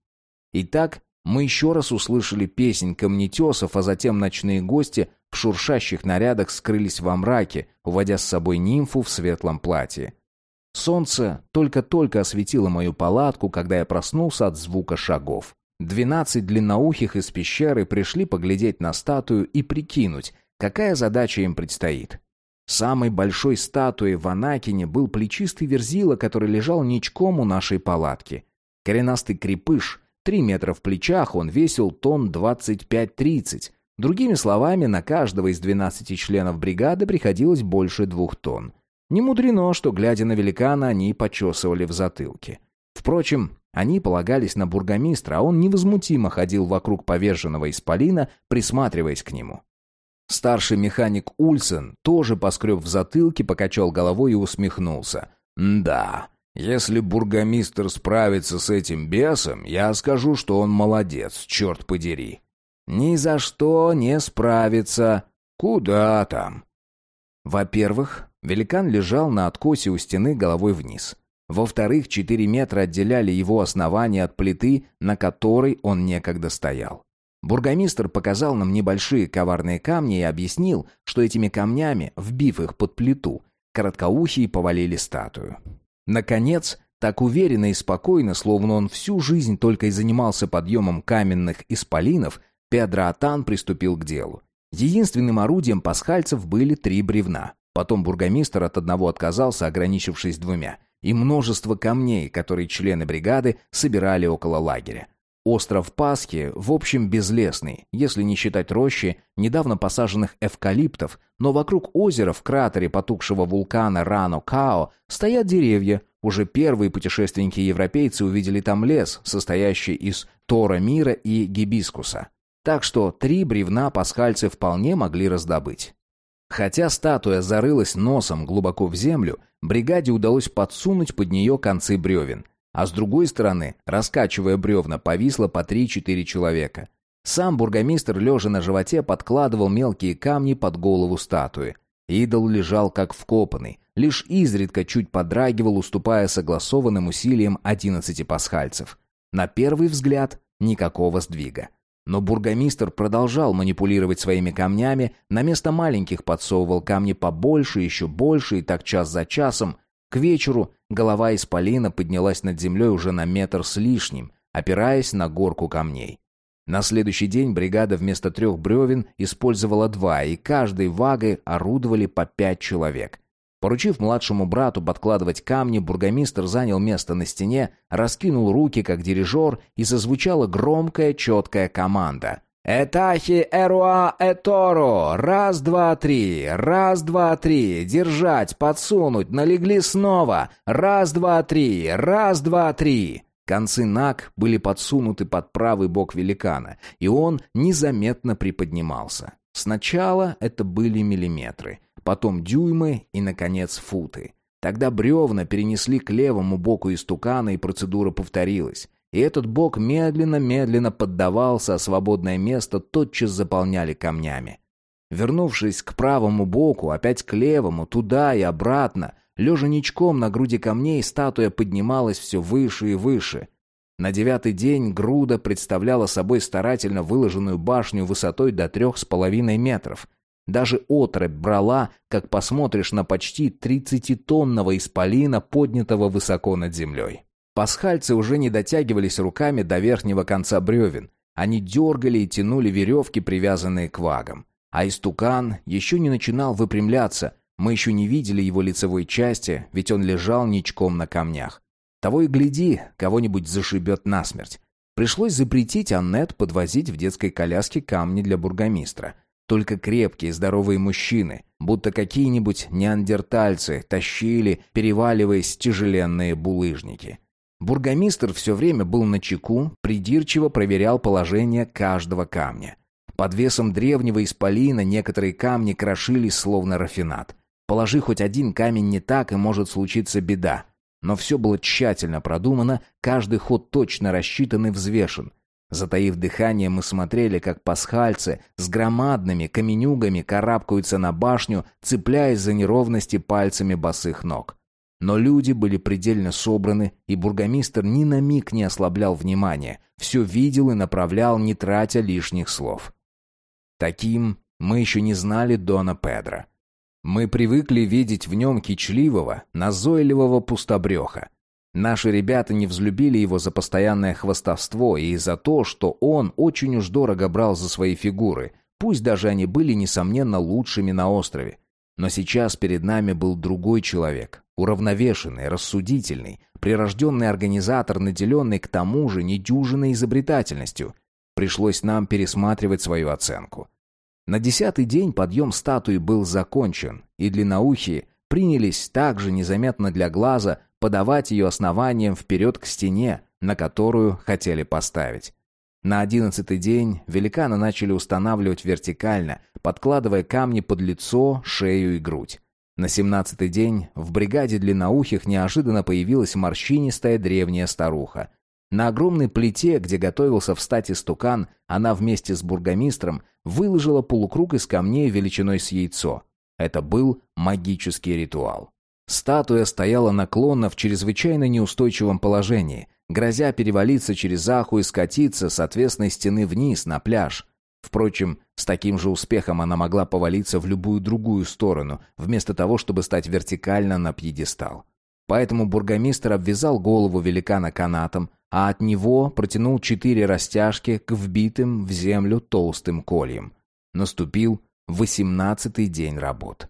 Итак, мы еще раз услышали песнь камнетесов, а затем ночные гости в шуршащих нарядах скрылись во мраке, уводя с собой нимфу в светлом платье. Солнце только-только осветило мою палатку, когда я проснулся от звука шагов. Двенадцать длинноухих из пещеры пришли поглядеть на статую и прикинуть, какая задача им предстоит. Самой большой статуей в Анакине был плечистый верзила, который лежал ничком у нашей палатки. Коренастый крепыш, три метра в плечах, он весил тонн двадцать пять-тридцать. Другими словами, на каждого из двенадцати членов бригады приходилось больше двух тонн. Не мудрено, что, глядя на великана, они почесывали в затылке. Впрочем, они полагались на бургомистра, а он невозмутимо ходил вокруг поверженного исполина, присматриваясь к нему. Старший механик Ульсен тоже поскреб в затылке, покачал головой и усмехнулся. «Да, если бургомистр справится с этим бесом, я скажу, что он молодец, черт подери». «Ни за что не справится. Куда там?» Во-первых, великан лежал на откосе у стены головой вниз. Во-вторых, четыре метра отделяли его основание от плиты, на которой он некогда стоял. Бургомистр показал нам небольшие коварные камни и объяснил, что этими камнями, вбив их под плиту, короткоухие повалили статую. Наконец, так уверенно и спокойно, словно он всю жизнь только и занимался подъемом каменных исполинов, Педро Атан приступил к делу. Единственным орудием пасхальцев были три бревна. Потом бургомистр от одного отказался, ограничившись двумя, и множество камней, которые члены бригады собирали около лагеря. Остров Пасхи, в общем, безлесный, если не считать рощи недавно посаженных эвкалиптов, но вокруг озера в кратере потухшего вулкана Рано-Као стоят деревья. Уже первые путешественники-европейцы увидели там лес, состоящий из тора мира и гибискуса. Так что три бревна пасхальцы вполне могли раздобыть. Хотя статуя зарылась носом глубоко в землю, бригаде удалось подсунуть под нее концы бревен. А с другой стороны, раскачивая бревна, повисло по три-четыре человека. Сам бургомистр, лежа на животе, подкладывал мелкие камни под голову статуи. Идол лежал как вкопанный, лишь изредка чуть подрагивал, уступая согласованным усилиям одиннадцати пасхальцев. На первый взгляд никакого сдвига. Но бургомистр продолжал манипулировать своими камнями, на место маленьких подсовывал камни побольше, еще больше, и так час за часом – к вечеру голова исполина поднялась над землей уже на метр с лишним, опираясь на горку камней. На следующий день бригада вместо трех бревен использовала два, и каждой вагой орудовали по пять человек. Поручив младшему брату подкладывать камни, бургомистр занял место на стене, раскинул руки, как дирижер, и зазвучала громкая, четкая команда. «Этахи эруа эторо! Раз, два, три! Раз, два, три! Держать, подсунуть, налегли снова! Раз, два, три! Раз, два, три!» Концы наг были подсунуты под правый бок великана, и он незаметно приподнимался. Сначала это были миллиметры, потом дюймы и, наконец, футы. Тогда бревна перенесли к левому боку истукана, и процедура повторилась. И этот бок медленно-медленно поддавался, а свободное место тотчас заполняли камнями. Вернувшись к правому боку, опять к левому, туда и обратно, лежа ничком на груди камней, статуя поднималась все выше и выше. На девятый день груда представляла собой старательно выложенную башню высотой до трех с половиной метров. Даже отрыбь брала, как посмотришь на почти тридцатитонного исполина, поднятого высоко над землей. Пасхальцы уже не дотягивались руками до верхнего конца бревен. Они дергали и тянули веревки, привязанные к вагам. А истукан еще не начинал выпрямляться. Мы еще не видели его лицевой части, ведь он лежал ничком на камнях. Того и гляди, кого-нибудь зашибет насмерть. Пришлось запретить Аннет подвозить в детской коляске камни для бургомистра. Только крепкие, здоровые мужчины, будто какие-нибудь неандертальцы, тащили, переваливаясь тяжеленные булыжники. Бургомистр все время был на чеку, придирчиво проверял положение каждого камня. Под весом древнего исполина некоторые камни крошились словно рафинат. Положи хоть один камень не так, и может случиться беда. Но все было тщательно продумано, каждый ход точно рассчитан и взвешен. Затаив дыхание, мы смотрели, как пасхальцы с громадными каменюгами карабкаются на башню, цепляясь за неровности пальцами босых ног. Но люди были предельно собраны, и бургомистр ни на миг не ослаблял внимания, все видел и направлял, не тратя лишних слов. Таким мы еще не знали Дона Педро. Мы привыкли видеть в нем кичливого, назойливого пустобреха. Наши ребята не взлюбили его за постоянное хвастовство и за то, что он очень уж дорого брал за свои фигуры, пусть даже они были, несомненно, лучшими на острове. Но сейчас перед нами был другой человек, уравновешенный, рассудительный, прирожденный организатор, наделенный к тому же недюжиной изобретательностью. Пришлось нам пересматривать свою оценку. На десятый день подъем статуи был закончен, и длинноухие принялись также незаметно для глаза подавать ее основанием вперед к стене, на которую хотели поставить. На одиннадцатый день великаны начали устанавливать вертикально, подкладывая камни под лицо, шею и грудь. На семнадцатый день в бригаде длинноухих неожиданно появилась морщинистая древняя старуха. На огромной плите, где готовился встать истукан, она вместе с бургомистром выложила полукруг из камней величиной с яйцо. Это был магический ритуал. Статуя стояла наклонно в чрезвычайно неустойчивом положении – грозя перевалиться через Аху и скатиться с отвесной стены вниз на пляж. Впрочем, с таким же успехом она могла повалиться в любую другую сторону, вместо того, чтобы стать вертикально на пьедестал. Поэтому бургомистр обвязал голову великана канатом, а от него протянул четыре растяжки к вбитым в землю толстым кольям. Наступил восемнадцатый день работ.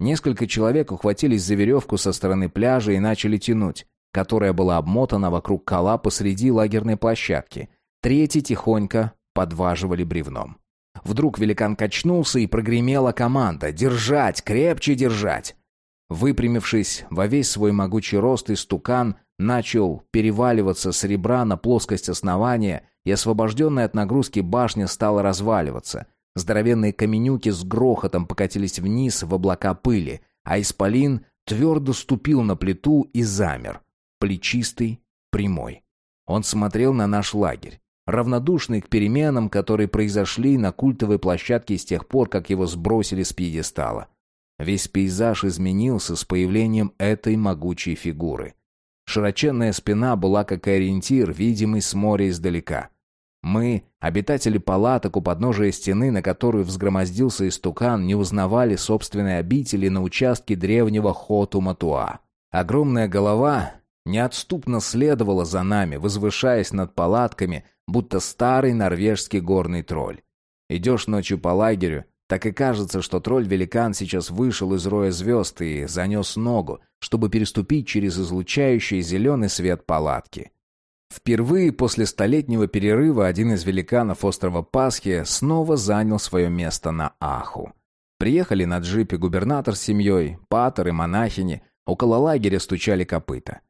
Несколько человек ухватились за веревку со стороны пляжа и начали тянуть. которая была обмотана вокруг кола посреди лагерной площадки. Третий тихонько подваживали бревном. Вдруг великан качнулся и прогремела команда «Держать! Крепче держать!». Выпрямившись во весь свой могучий рост, истукан начал переваливаться с ребра на плоскость основания, и освобожденная от нагрузки башня стала разваливаться. Здоровенные каменюки с грохотом покатились вниз в облака пыли, а исполин твердо ступил на плиту и замер, плечистый, прямой. Он смотрел на наш лагерь, равнодушный к переменам, которые произошли на культовой площадке с тех пор, как его сбросили с пьедестала. Весь пейзаж изменился с появлением этой могучей фигуры. Широченная спина была как ориентир, видимый с моря издалека. Мы, обитатели палаток у подножия стены, на которую взгромоздился истукан, не узнавали собственной обители на участке древнего Хоту-Матуа. Огромная голова неотступно следовала за нами, возвышаясь над палатками, будто старый норвежский горный тролль. Идешь ночью по лагерю, так и кажется, что тролль-великан сейчас вышел из роя звезд и занес ногу, чтобы переступить через излучающий зеленый свет палатки. Впервые после столетнего перерыва один из великанов острова Пасхи снова занял свое место на Аху. Приехали на джипе губернатор с семьей, патер и монахини, около лагеря стучали копыта.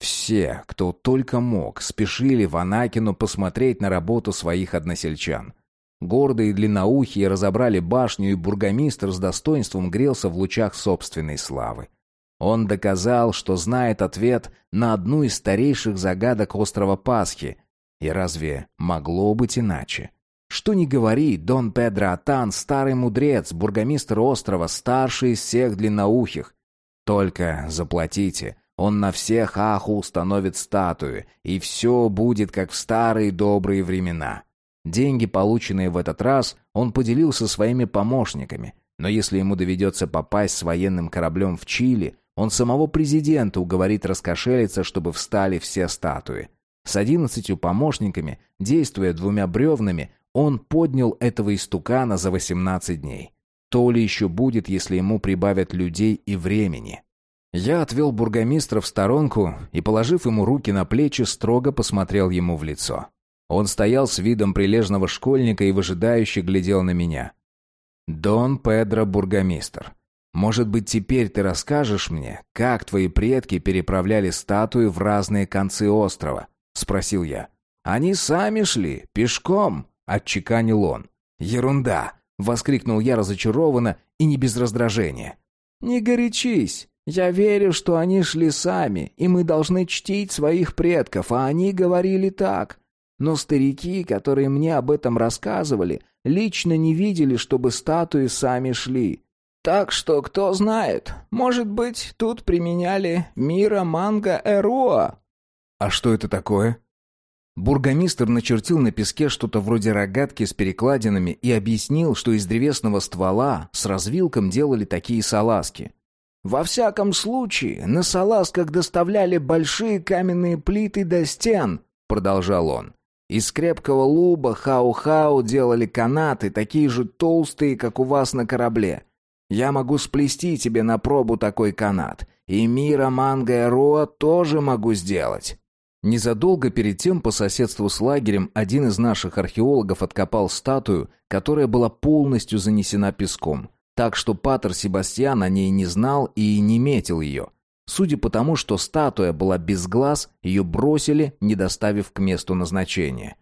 Все, кто только мог, спешили в Анакину посмотреть на работу своих односельчан. Гордые длинноухие разобрали башню, и бургомистр с достоинством грелся в лучах собственной славы. Он доказал, что знает ответ на одну из старейших загадок острова Пасхи. И разве могло быть иначе? Что ни говори, Дон Педро Атан, старый мудрец, бургомистр острова, старший из всех длинноухих. Только заплатите, он на всех аху установит статую, и все будет как в старые добрые времена. Деньги, полученные в этот раз, он поделился своими помощниками. Но если ему доведется попасть с военным кораблем в Чили, он самого президента уговорит раскошелиться, чтобы встали все статуи. С одиннадцатью помощниками, действуя двумя бревнами, он поднял этого истукана за восемнадцать дней. То ли еще будет, если ему прибавят людей и времени. Я отвел бургомистра в сторонку и, положив ему руки на плечи, строго посмотрел ему в лицо. Он стоял с видом прилежного школьника и выжидающе глядел на меня. «Дон Педро Бургомистр, может быть, теперь ты расскажешь мне, как твои предки переправляли статуи в разные концы острова?» — спросил я. «Они сами шли, пешком», — отчеканил он. «Ерунда!» — воскликнул я разочарованно и не без раздражения. «Не горячись. Я верю, что они шли сами, и мы должны чтить своих предков, а они говорили так. Но старики, которые мне об этом рассказывали, лично не видели, чтобы статуи сами шли. Так что, кто знает, может быть, тут применяли мира манга эруа. А что это такое? Бургомистр начертил на песке что-то вроде рогатки с перекладинами и объяснил, что из древесного ствола с развилком делали такие салазки. Во всяком случае, на салазках доставляли большие каменные плиты до стен, продолжал он. Из крепкого луба хау-хау делали канаты, такие же толстые, как у вас на корабле. Я могу сплести тебе на пробу такой канат. И Мира, Манго и Роа тоже могу сделать». Незадолго перед тем по соседству с лагерем один из наших археологов откопал статую, которая была полностью занесена песком, так что Патер Себастьян о ней не знал и не метил ее. Судя по тому, что статуя была без глаз, ее бросили, не доставив к месту назначения.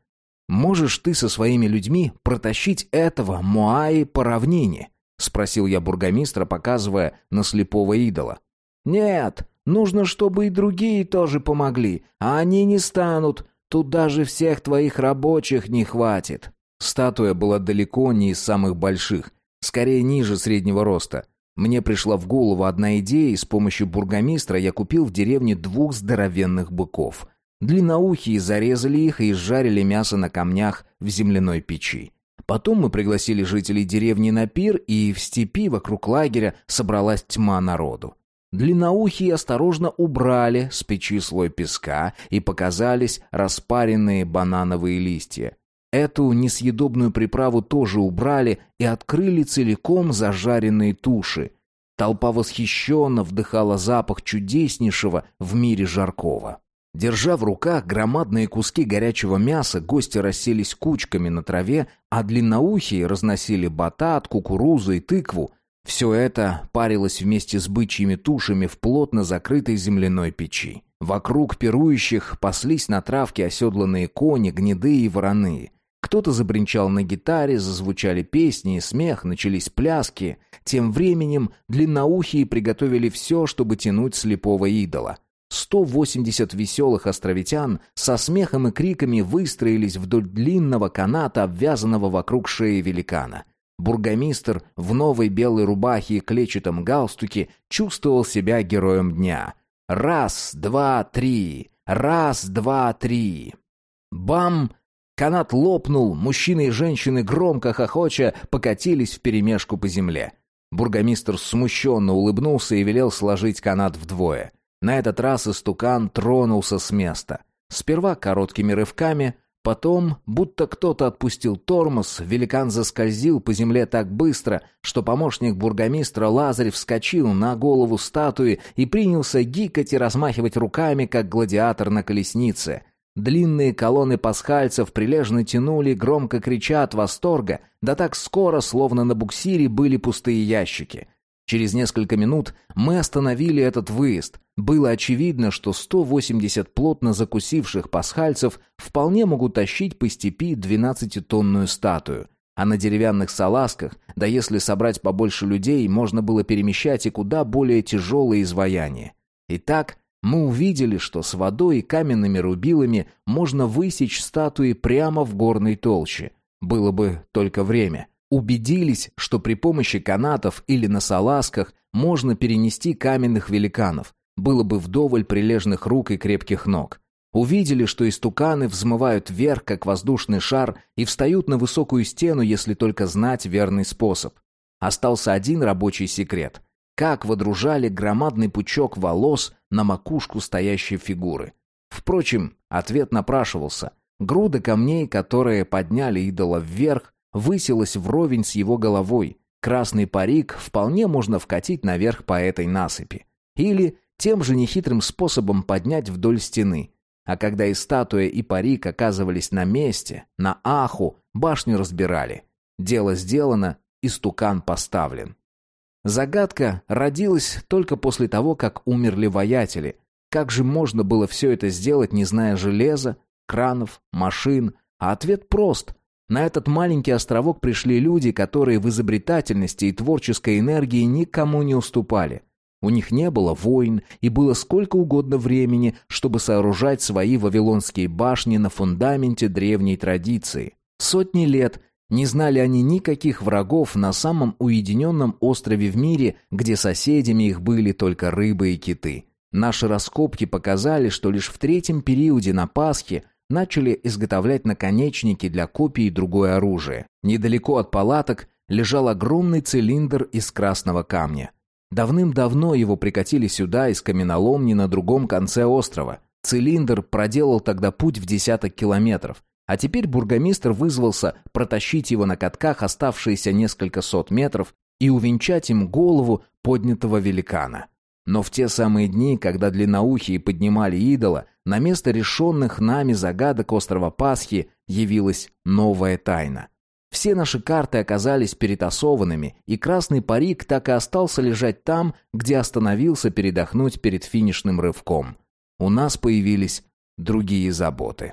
«Можешь ты со своими людьми протащить этого Моаи по равнине?» — спросил я бургомистра, показывая на слепого идола. «Нет, нужно, чтобы и другие тоже помогли, а они не станут. Тут даже всех твоих рабочих не хватит». Статуя была далеко не из самых больших, скорее ниже среднего роста. Мне пришла в голову одна идея, и с помощью бургомистра я купил в деревне двух здоровенных быков. Длинноухие зарезали их и изжарили мясо на камнях в земляной печи. Потом мы пригласили жителей деревни на пир, и в степи вокруг лагеря собралась тьма народу. Длинноухие осторожно убрали с печи слой песка, и показались распаренные банановые листья. Эту несъедобную приправу тоже убрали и открыли целиком зажаренные туши. Толпа восхищенно вдыхала запах чудеснейшего в мире жаркого. Держа в руках громадные куски горячего мяса, гости расселись кучками на траве, а длинноухие разносили батат, кукурузу и тыкву. Все это парилось вместе с бычьими тушами в плотно закрытой земляной печи. Вокруг пирующих паслись на травке оседланные кони, гнеды и вороны. Кто-то забринчал на гитаре, зазвучали песни и смех, начались пляски. Тем временем длинноухие приготовили все, чтобы тянуть слепого идола. 180 веселых островитян со смехом и криками выстроились вдоль длинного каната, обвязанного вокруг шеи великана. Бургомистр в новой белой рубахе и клетчатом галстуке чувствовал себя героем дня. Раз, два, три. Раз, два, три. Бам! Канат лопнул, мужчины и женщины, громко хохоча, покатились вперемешку по земле. Бургомистр смущенно улыбнулся и велел сложить канат вдвое. На этот раз истукан тронулся с места. Сперва короткими рывками, потом, будто кто-то отпустил тормоз, великан заскользил по земле так быстро, что помощник бургомистра Лазарь вскочил на голову статуи и принялся гикать и размахивать руками, как гладиатор на колеснице — Длинные колонны пасхальцев прилежно тянули, громко крича от восторга, да так скоро, словно на буксире, были пустые ящики. Через несколько минут мы остановили этот выезд. Было очевидно, что 180 плотно закусивших пасхальцев вполне могут тащить по степи 12-тонную статую. А на деревянных салазках, да если собрать побольше людей, можно было перемещать и куда более тяжелые изваяния. Итак, мы увидели, что с водой и каменными рубилами можно высечь статуи прямо в горной толще. Было бы только время. Убедились, что при помощи канатов или на салазках можно перенести каменных великанов. Было бы вдоволь прилежных рук и крепких ног. Увидели, что истуканы взмывают вверх, как воздушный шар, и встают на высокую стену, если только знать верный способ. Остался один рабочий секрет как водружали громадный пучок волос на макушку стоящей фигуры. Впрочем, ответ напрашивался. Груда камней, которые подняли идола вверх, высилась вровень с его головой. Красный парик вполне можно вкатить наверх по этой насыпи. Или тем же нехитрым способом поднять вдоль стены. А когда и статуя, и парик оказывались на месте, на аху, башню разбирали. Дело сделано, и стукан поставлен. Загадка родилась только после того, как умерли воятели. Как же можно было все это сделать, не зная железа, кранов, машин? А ответ прост. На этот маленький островок пришли люди, которые в изобретательности и творческой энергии никому не уступали. У них не было войн, и было сколько угодно времени, чтобы сооружать свои вавилонские башни на фундаменте древней традиции. Сотни лет не знали они никаких врагов на самом уединенном острове в мире, где соседями их были только рыбы и киты. Наши раскопки показали, что лишь в третьем периоде на Пасхе начали изготовлять наконечники для копий и другое оружие. Недалеко от палаток лежал огромный цилиндр из красного камня. Давным-давно его прикатили сюда из каменоломни на другом конце острова. Цилиндр проделал тогда путь в десяток километров, а теперь бургомистр вызвался протащить его на катках оставшиеся несколько сот метров и увенчать им голову поднятого великана. Но в те самые дни, когда длинноухие поднимали идола, на место решенных нами загадок острова Пасхи явилась новая тайна. Все наши карты оказались перетасованными, и красный парик так и остался лежать там, где остановился передохнуть перед финишным рывком. У нас появились другие заботы.